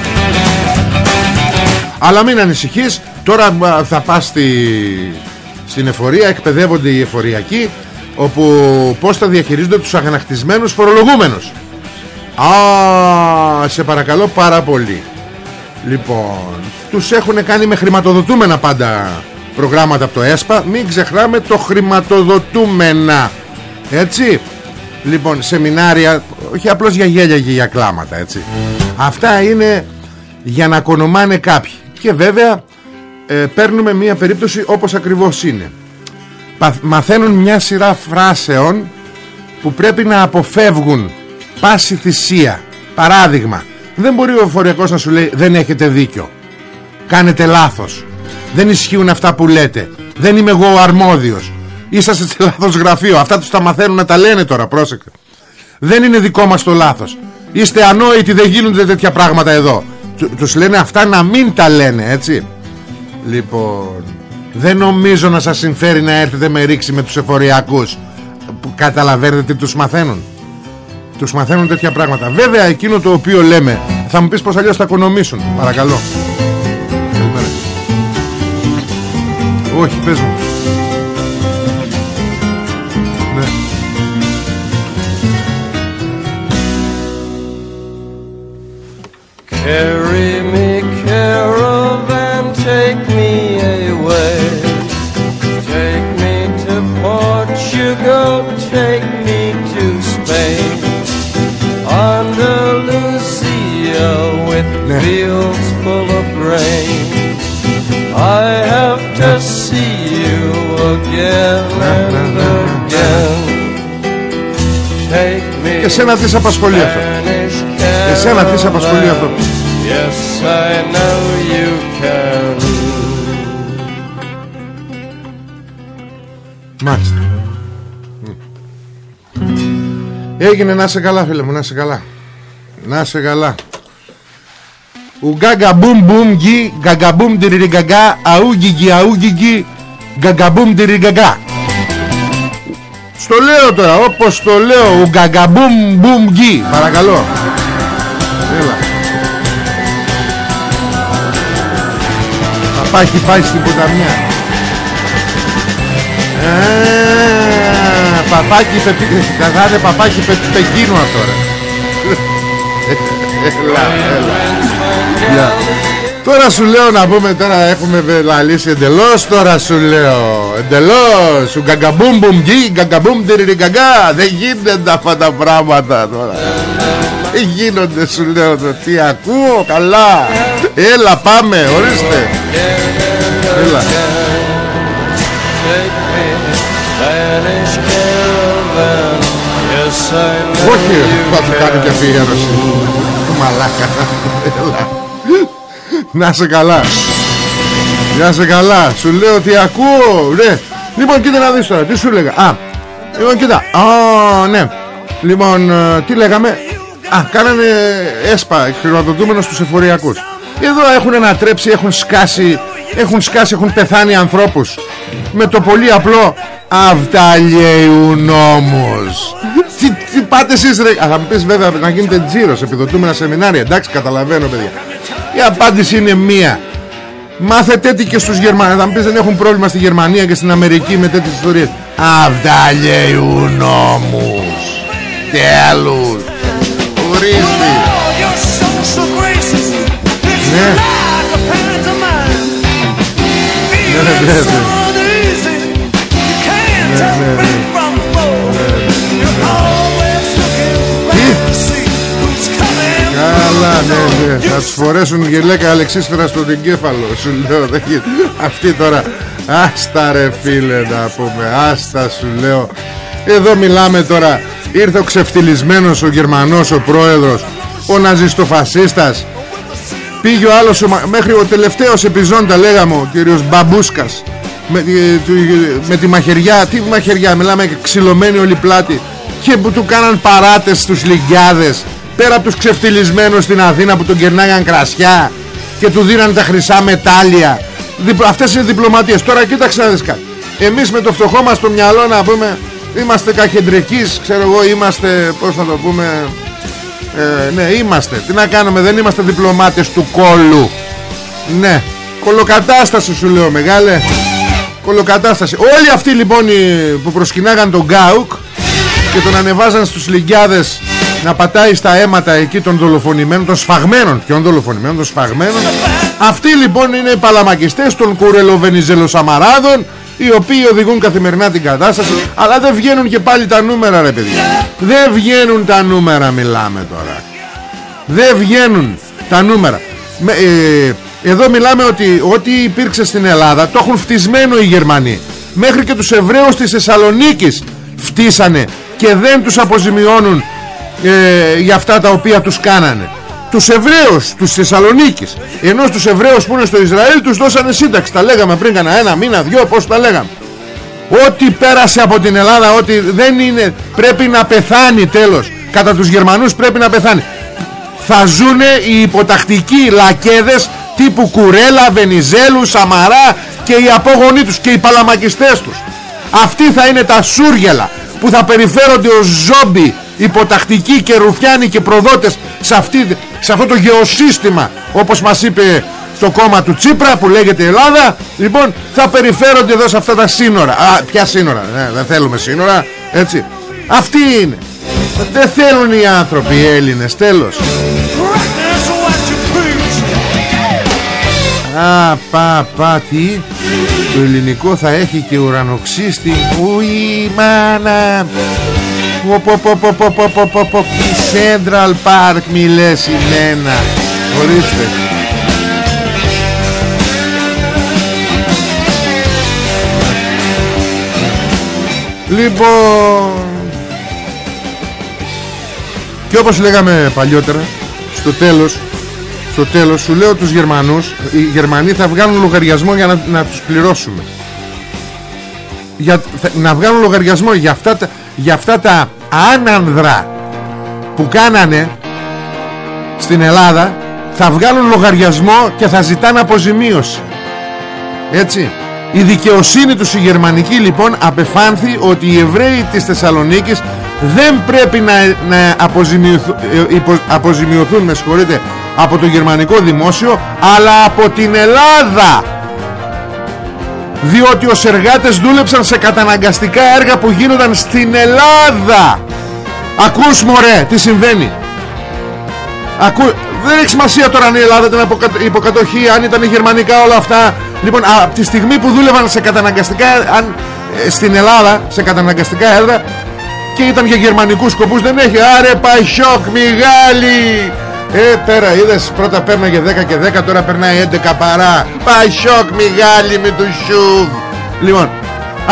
Speaker 1: Αλλά μην ανησυχείς. Τώρα θα πας στη, στην εφορία. Εκπαιδεύονται οι εφοριακοί Όπου πως θα διαχειρίζονται τους αγανακτισμένους φορολογούμενους. Α, σε παρακαλώ πάρα πολύ. Λοιπόν Τους έχουν κάνει με χρηματοδοτούμενα πάντα προγράμματα από το ΕΣΠΑ. Μην ξεχνάμε το χρηματοδοτούμενα. Έτσι λοιπόν σεμινάρια όχι απλώς για γέλια και για κλάματα έτσι. Αυτά είναι για να κονομάνε κάποιοι. Και βέβαια ε, παίρνουμε μια περίπτωση όπως ακριβώς είναι. Μαθαίνουν μια σειρά φράσεων που πρέπει να αποφεύγουν πάση θυσία. Παράδειγμα δεν μπορεί ο φοριακός να σου λέει δεν έχετε δίκιο. Κάνετε λάθος. Δεν ισχύουν αυτά που λέτε. Δεν είμαι εγώ ο αρμόδιος Είσαστε σε λάθος γραφείο. Αυτά τους τα μαθαίνουν να τα λένε τώρα πρόσεχε. Δεν είναι δικό μας το λάθος. Είστε ανόητοι δεν γίνονται τέτοια πράγματα εδώ. Τους λένε αυτά να μην τα λένε έτσι. Λοιπόν Δεν νομίζω να σας συμφέρει να έρθετε με ρίξη με τους εφοριακούς. Που Καταλαβαίνετε τι τους μαθαίνουν. Τους μαθαίνουν τέτοια πράγματα. Βέβαια εκείνο το οποίο λέμε Θα μου πεις πως αλλιώς θα οικονομήσουν Παρακαλώ. Όχι, πες μου.
Speaker 3: Carry me, caravan, take me away. Take me to Portugal, take me to Spain. Andalusia with fields full of grain. I have to see you again and again. Take me
Speaker 1: Εσένα τι σε απασχολεί αυτό Εσένα τι σε απασχολεί αυτό;
Speaker 3: Yes, I know you can.
Speaker 1: Μάλιστα. Έγινε να σε καλά φίλε μου Να σε καλά. Να σε καλά. Ουγκάγκα μπουμ μπουμ γι Γκαγκαμπούμ τυριριγκαγκά Αούγγιγι αούγγιγι Γκαγκαμπούμ τυριριγκαγκά Στο λέω τώρα όπως το λέω Ουγκαγκαμπούμ μπουμ γι Παρακαλώ Παπάκι πάει στην ποταμιά. Α, Παπάκι πεπι... Θα είναι παπάκι πε... Πεκίνου αυτό ρε. <laughs> Έλα έλα. Γεια. Τώρα σου λέω να πούμε τώρα έχουμε λαλήσει εντελώς Τώρα σου λέω. Εντελώς Σου γκαγκαμπούμ γκί γκαγκαμπούμ τυριριγκαγκά Δεν γίνονται αυτά τα πράγματα τώρα. Δεν γίνονται σου λέω το Τι ακούω καλά. Έλα πάμε ορίστε Έλα.
Speaker 3: Take me, Spanish caravan. Yes, I know
Speaker 1: Όχι
Speaker 3: you
Speaker 1: θα του κάνει και
Speaker 3: can.
Speaker 1: αφιέρωση. Του μαλάκα. Έλα. Να σε καλά. Να σε καλά. Σου λέω ότι ακούω. Ρε. Λοιπόν κοίτα να δεις τώρα Τι σου λέγα. Α Λοιπόν κοίτα. Α ναι. Λοιπόν ε, τι λέγαμε; Α κάνανε έσπα Χρηματοδοτούμενος στους εφοριακούς. Εδώ έχουν ανατρέψει Έχουν σκάσει Έχουν σκάσει Έχουν πεθάνει ανθρώπους. Με το πολύ απλό Αυτά λέει ο νόμος τι, τι πάτε εσείς ρε. Α, Θα μου πεις βέβαια να γίνετε τζίρος Επιδοτούμενα σεμινάρια Εντάξει καταλαβαίνω παιδιά. Η απάντηση είναι μία. Μάθετε τι και στους Γερμανούς Θα μου πεις δεν έχουν πρόβλημα στη Γερμανία και στην Αμερική Με τέτοιες ιστορίες. Αυτά λέει ο νόμος Τέλος. Ορίστε. Ναι. Καλά ναι ναι. Θα τους φορέσουν γελέκα αλεξίσφαιρα στον εγκέφαλο Σου λέω δεν γίνεται. Αυτή τώρα Άστα ρε φίλε να πούμε Άστα σου λέω. Εδώ μιλάμε τώρα. Ήρθε ο ξεφτυλισμένος ο Γερμανός ο πρόεδρος Ο ναζιστοφασίστας Πήγε ο άλλος ο μα- Μέχρι ο τελευταίος επιζώντα λέγαμε Ο κύριος Μπαμπούσκας. Με, ε, του- με τη μαχαιριά Τι μαχαιριά μιλάμε ξυλωμένη όλη πλάτη. Και που του κάναν παράτες στους λιγκιάδες Πέρα από τους ξεφτυλισμένους στην Αθήνα Που τον κερνάγαν κρασιά Και του δίναν τα χρυσά μετάλλια. Διπ- Αυτές είναι διπλωματίες. Τώρα κοίταξε να δεις κάτι. Εμείς με το φτωχό μας το μυαλό να πούμε Είμαστε καχεντρικείς Ξέρω εγώ είμαστε Πώς να το πούμε ε, ναι είμαστε. Τι να κάνουμε δεν είμαστε διπλωμάτες του κόλλου Ναι Κολοκατάσταση σου λέω μεγάλε. Κολοκατάσταση. Όλοι αυτοί λοιπόν οι που προσκυνάγαν τον Γκάουκ Και τον ανεβάζαν στους λιγκιάδες Να πατάει στα αίματα εκεί των δολοφονημένων Των σφαγμένων. Ποιον δολοφονημένων των σφαγμένων. Αυτοί λοιπόν είναι οι παλαμακιστές Των κουρελοβενιζελοσαμαράδων οι οποίοι οδηγούν καθημερινά την κατάσταση αλλά δεν βγαίνουν και πάλι τα νούμερα ρε παιδιά. Δεν βγαίνουν τα νούμερα μιλάμε τώρα. Δεν βγαίνουν τα νούμερα. Με, ε, εδώ μιλάμε ότι ό,τι υπήρξε στην Ελλάδα το έχουν φτισμένο οι Γερμανοί. Μέχρι και τους Εβραίους της Θεσσαλονίκης φτίσανε και δεν τους αποζημιώνουν ε, για αυτά τα οποία τους κάνανε τους Εβραίους τους Θεσσαλονίκης. Ενώ στους Εβραίους που είναι στο Ισραήλ τους δώσανε σύνταξη. Τα λέγαμε πριν κανένα ένα μήνα δυο πως τα λέγαμε. Ό,τι πέρασε από την Ελλάδα Ό,τι δεν είναι Πρέπει να πεθάνει τέλος. Κατά τους Γερμανούς πρέπει να πεθάνει. Θα ζουνε οι υποτακτικοί λακέδες Τύπου Κουρέλα, Βενιζέλου, Σαμαρά Και οι απόγονοί τους Και οι παλαμακιστές τους. Αυτοί θα είναι τα σούργελα Που θα περιφέρονται ως ζόμπι Υποτακτικοί και ρουφιάνοι και προδότες σε, αυτή, σε αυτό το γεωσύστημα Όπως μας είπε το κόμμα του Τσίπρα που λέγεται Ελλάδα λοιπόν θα περιφέρονται εδώ σε αυτά τα σύνορα. Α, ποια σύνορα, ναι, δεν θέλουμε σύνορα έτσι, αυτοί είναι. Δεν θέλουν οι άνθρωποι οι Έλληνες τέλος. Α, πα, πα, τι. Το ελληνικό θα έχει και ουρανοξύστη. Ουι, μάνα Central Park μη λες ημένα Ορίστε Λοιπόν Και όπως λέγαμε παλιότερα Στο τέλος Στο τέλος σου λέω τους Γερμανούς Οι Γερμανοί θα βγάλουν λογαριασμό για να, να τους πληρώσουμε για, Να βγάλουν λογαριασμό για αυτά, τα, για αυτά τα άνανδρα Που κάνανε Στην Ελλάδα Θα βγάλουν λογαριασμό Και θα ζητάνε αποζημίωση. Έτσι. Η δικαιοσύνη τους η γερμανική λοιπόν απεφάνθη ότι οι Εβραίοι της Θεσσαλονίκης δεν πρέπει να, να αποζημιωθούν, ε, αποζημιωθούν με από το γερμανικό δημόσιο αλλά από την Ελλάδα διότι os εργάτες δούλεψαν σε καταναγκαστικά έργα που γίνονταν στην Ελλάδα ακούς μωρέ τι συμβαίνει Ακού... δεν έχει σημασία τώρα αν η Ελλάδα ήταν υποκατοχή αν ήταν γερμανικά όλα αυτά Λοιπόν, από τη στιγμή που δούλευαν σε καταναγκαστικά αν, ε, στην Ελλάδα, σε καταναγκαστικά έργα και ήταν για γερμανικούς σκοπούς, δεν έχει. Άρε Παϊσόκ, Μιγάλη. Ε, πέρα, είδες, πρώτα πέρναγε 10 και 10, τώρα περνάει 11 παρά. Παϊσόκ, Μιγάλη με τους Σουβ. Λοιπόν,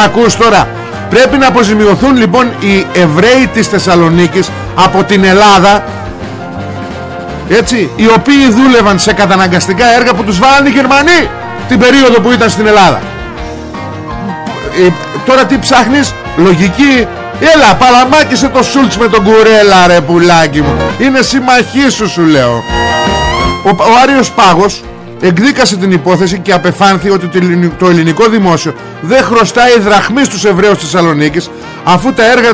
Speaker 1: ακούς τώρα. Πρέπει να αποζημιωθούν λοιπόν οι Εβραίοι της Θεσσαλονίκης από την Ελλάδα έτσι, οι οποίοι δούλευαν σε καταναγκαστικά έργα που τους βάλανε οι Γερμανοί την περίοδο που ήταν στην Ελλάδα ε, τώρα τι ψάχνεις; Λογική έλα παλαμάκισε το Σούλτς με τον Κουρέλα ρε πουλάκι μου. Είναι συμμαχή σου σου λέω. Ο, ο Άριος Πάγος εκδίκασε την υπόθεση και απεφάνθη ότι το ελληνικό δημόσιο δεν χρωστάει δραχμής στους Εβραίους της Θεσσαλονίκης αφού τα έργα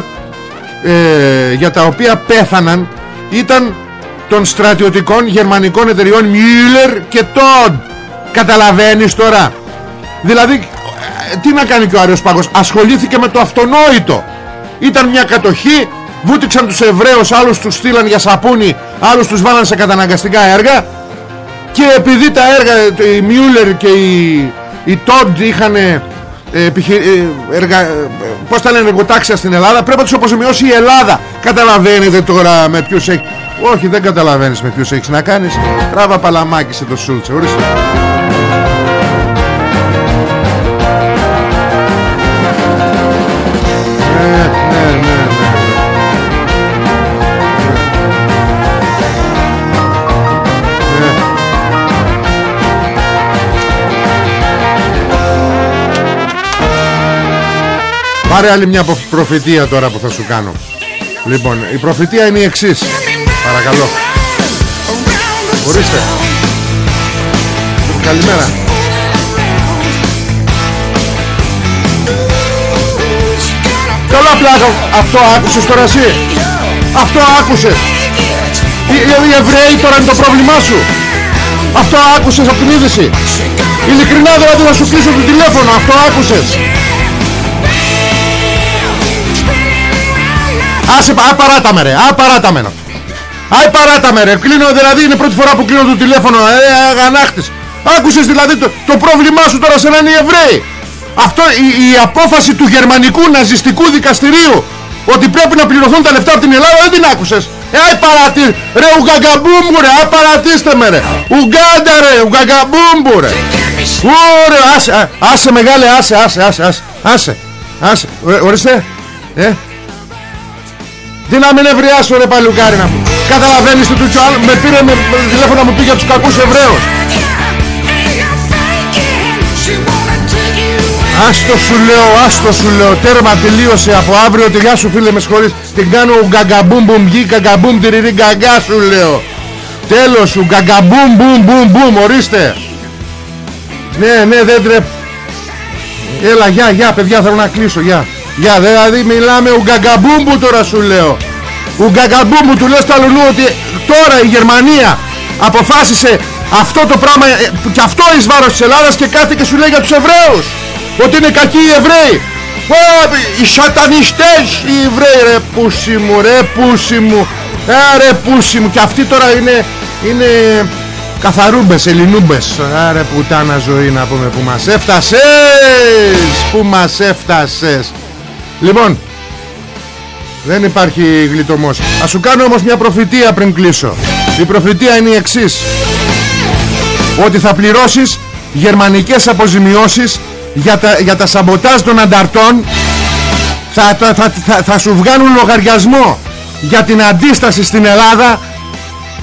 Speaker 1: ε, για τα οποία πέθαναν ήταν των στρατιωτικών γερμανικών εταιριών Müller και Todd. Καταλαβαίνεις τώρα. Δηλαδή τι να κάνει και ο Άριος Πάγος; Ασχολήθηκε με το αυτονόητο Ήταν μια κατοχή Βούτυξαν τους Εβραίους Άλλους τους στείλαν για σαπούνι Άλλους τους βάλαν σε καταναγκαστικά έργα. Και επειδή τα έργα Η Μιούλερ και η, η Τόντ είχαν ε, επιχει... Ε, εργα... Ε, πώς τα λένε εργοτάξια στην Ελλάδα Πρέπει να τους αποζημιώσει η Ελλάδα. Καταλαβαίνετε τώρα με ποιους έχει όχι δεν καταλαβαίνεις με ποιους έχεις να κάνεις. Τράβα παλαμάκι σε το Σούλτσε Ορίστε Πάρε άλλη μια προφητεία τώρα που θα σου κάνω. Λοιπόν η προφητεία είναι η εξής. Παρακαλώ. Ορίστε. Καλημέρα. Καλά πλάκα Αυτό άκουσες τώρα εσύ; Αυτό άκουσες; Οι, οι Εβραίοι τώρα είναι το πρόβλημά σου; Αυτό άκουσες από την είδηση; Ειλικρινά δηλαδή να σου κλείσω το τηλέφωνο. Αυτό άκουσες; Άσε, α, με ρε, α, με Άι παράτα με ρε, κλείνω δηλαδή είναι πρώτη φορά που κλείνω το τηλέφωνο, ε, αγανάκτης. Άκουσες δηλαδή το, το πρόβλημά σου τώρα σε έναν Εβραίοι. Αυτό η, η, απόφαση του γερμανικού ναζιστικού δικαστηρίου ότι πρέπει να πληρωθούν τα λεφτά από την Ελλάδα δεν την άκουσες. Ε, άι παρατή, ρε ουγαγκαμπούμπου ρε, άι παρατήστε με ρε. Ουγγάντα ρε, ουγαγκαμπούμπου ρε. Ωρε, άσε, άσε μεγάλε, άσε, άσε, άσε, άσε, άσε, άσε, ορίστε, ε, τι να μην ευρεάσω ρε παλουκάρι να μου. Καταλαβαίνεις το του άλλος. Με πήρε με τηλέφωνο να μου πει για τους κακούς Εβραίους. Άστο σου λέω, άστο σου λέω. Τέρμα τελείωσε από αύριο. Τη γεια σου φίλε με σχολείς Την κάνω γκαγκαμπούμ μπουμ γη γκαγκαμπούμ τυριρί γκαγκά σου λέω. Τέλος σου γκαγκαμπούμ μπουμ μπουμ μπουμ Ορίστε. Ναι ναι δεν τρεπ Έλα γεια γεια παιδιά θέλω να κλείσω γεια για δηλαδή μιλάμε ουγκαγκαμπούμπου τώρα σου λέω. Ουγκαγκαμπούμπου του λέω στο αλλονού ότι τώρα η Γερμανία αποφάσισε αυτό το πράγμα ε, και αυτό εις βάρος της Ελλάδας και κάθε και σου λέει για τους Εβραίους ότι είναι κακοί οι Εβραίοι. Οι σατανιστές οι Εβραίοι ρε πούσι μου ρε πούσι μου. Ε, ρε πούσι μου και αυτοί τώρα είναι είναι καθαρούμπες ελληνούμπες. Άρε πουτάνα ζωή να πούμε που μας έφτασες που μας έφτασες Λοιπόν Δεν υπάρχει γλιτωμός. Ας σου κάνω όμως μια προφητεία πριν κλείσω. Η προφητεία είναι η εξής. Ότι θα πληρώσεις Γερμανικές αποζημιώσεις Για τα, για τα σαμποτάζ των ανταρτών. Θα, θα, θα, θα, σου βγάλουν λογαριασμό για την αντίσταση στην Ελλάδα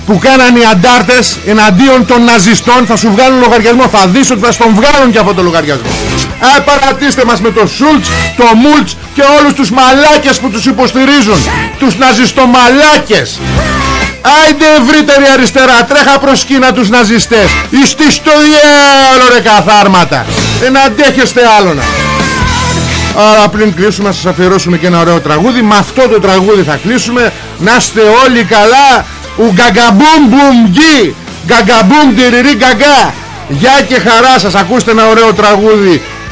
Speaker 1: που κάνανε οι αντάρτες εναντίον των ναζιστών. Θα σου βγάλουν λογαριασμό. Θα δεις ότι θα στον βγάλουν και αυτό το λογαριασμό ε, παρατήστε μας με το Σούλτς, το Μούλτς και όλους τους μαλάκες που τους υποστηρίζουν. Τους ναζιστομαλάκες. Άιντε ευρύτερη αριστερά Τρέχα προσκύνα τους ναζιστές. Είστε στο διάλο ρε καθάρματα. Δεν αντέχεστε άλλονα. Άρα πριν κλείσουμε να σας αφιερώσουμε και ένα ωραίο τραγούδι. Με αυτό το τραγούδι θα κλείσουμε. Να είστε όλοι καλά. Ουγκαγκαμπούμ μπουμ γη. Γκαγκαμπούμ τυριρί γκαγκά. Γεια και χαρά σας. Ακούστε ένα ωραίο τραγούδι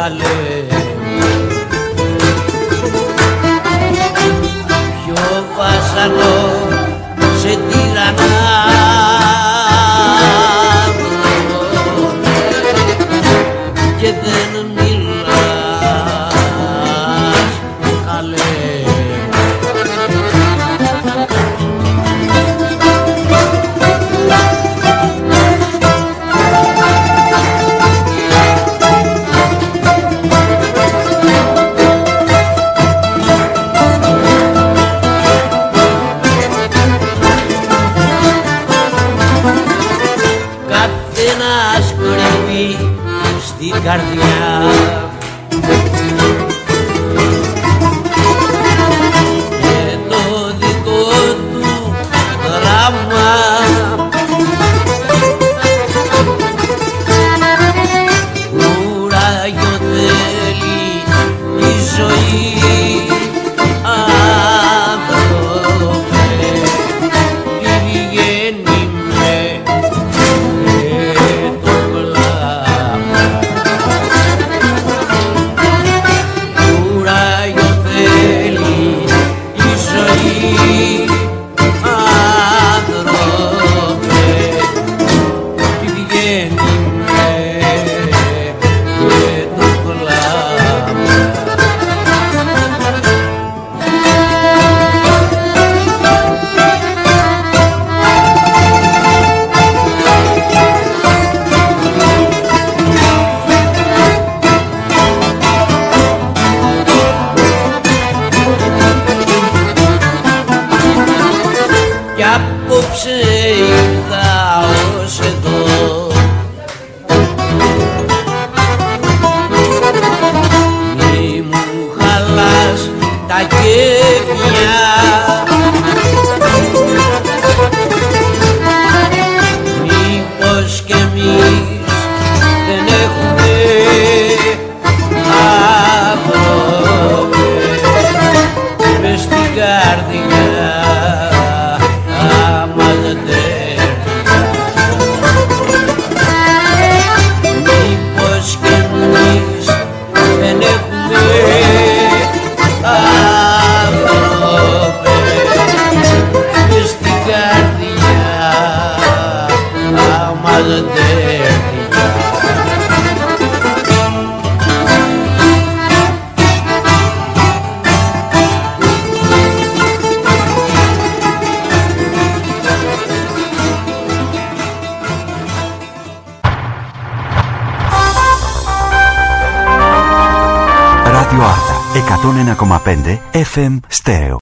Speaker 4: καλέ. Πιο βασανό σε τυραννά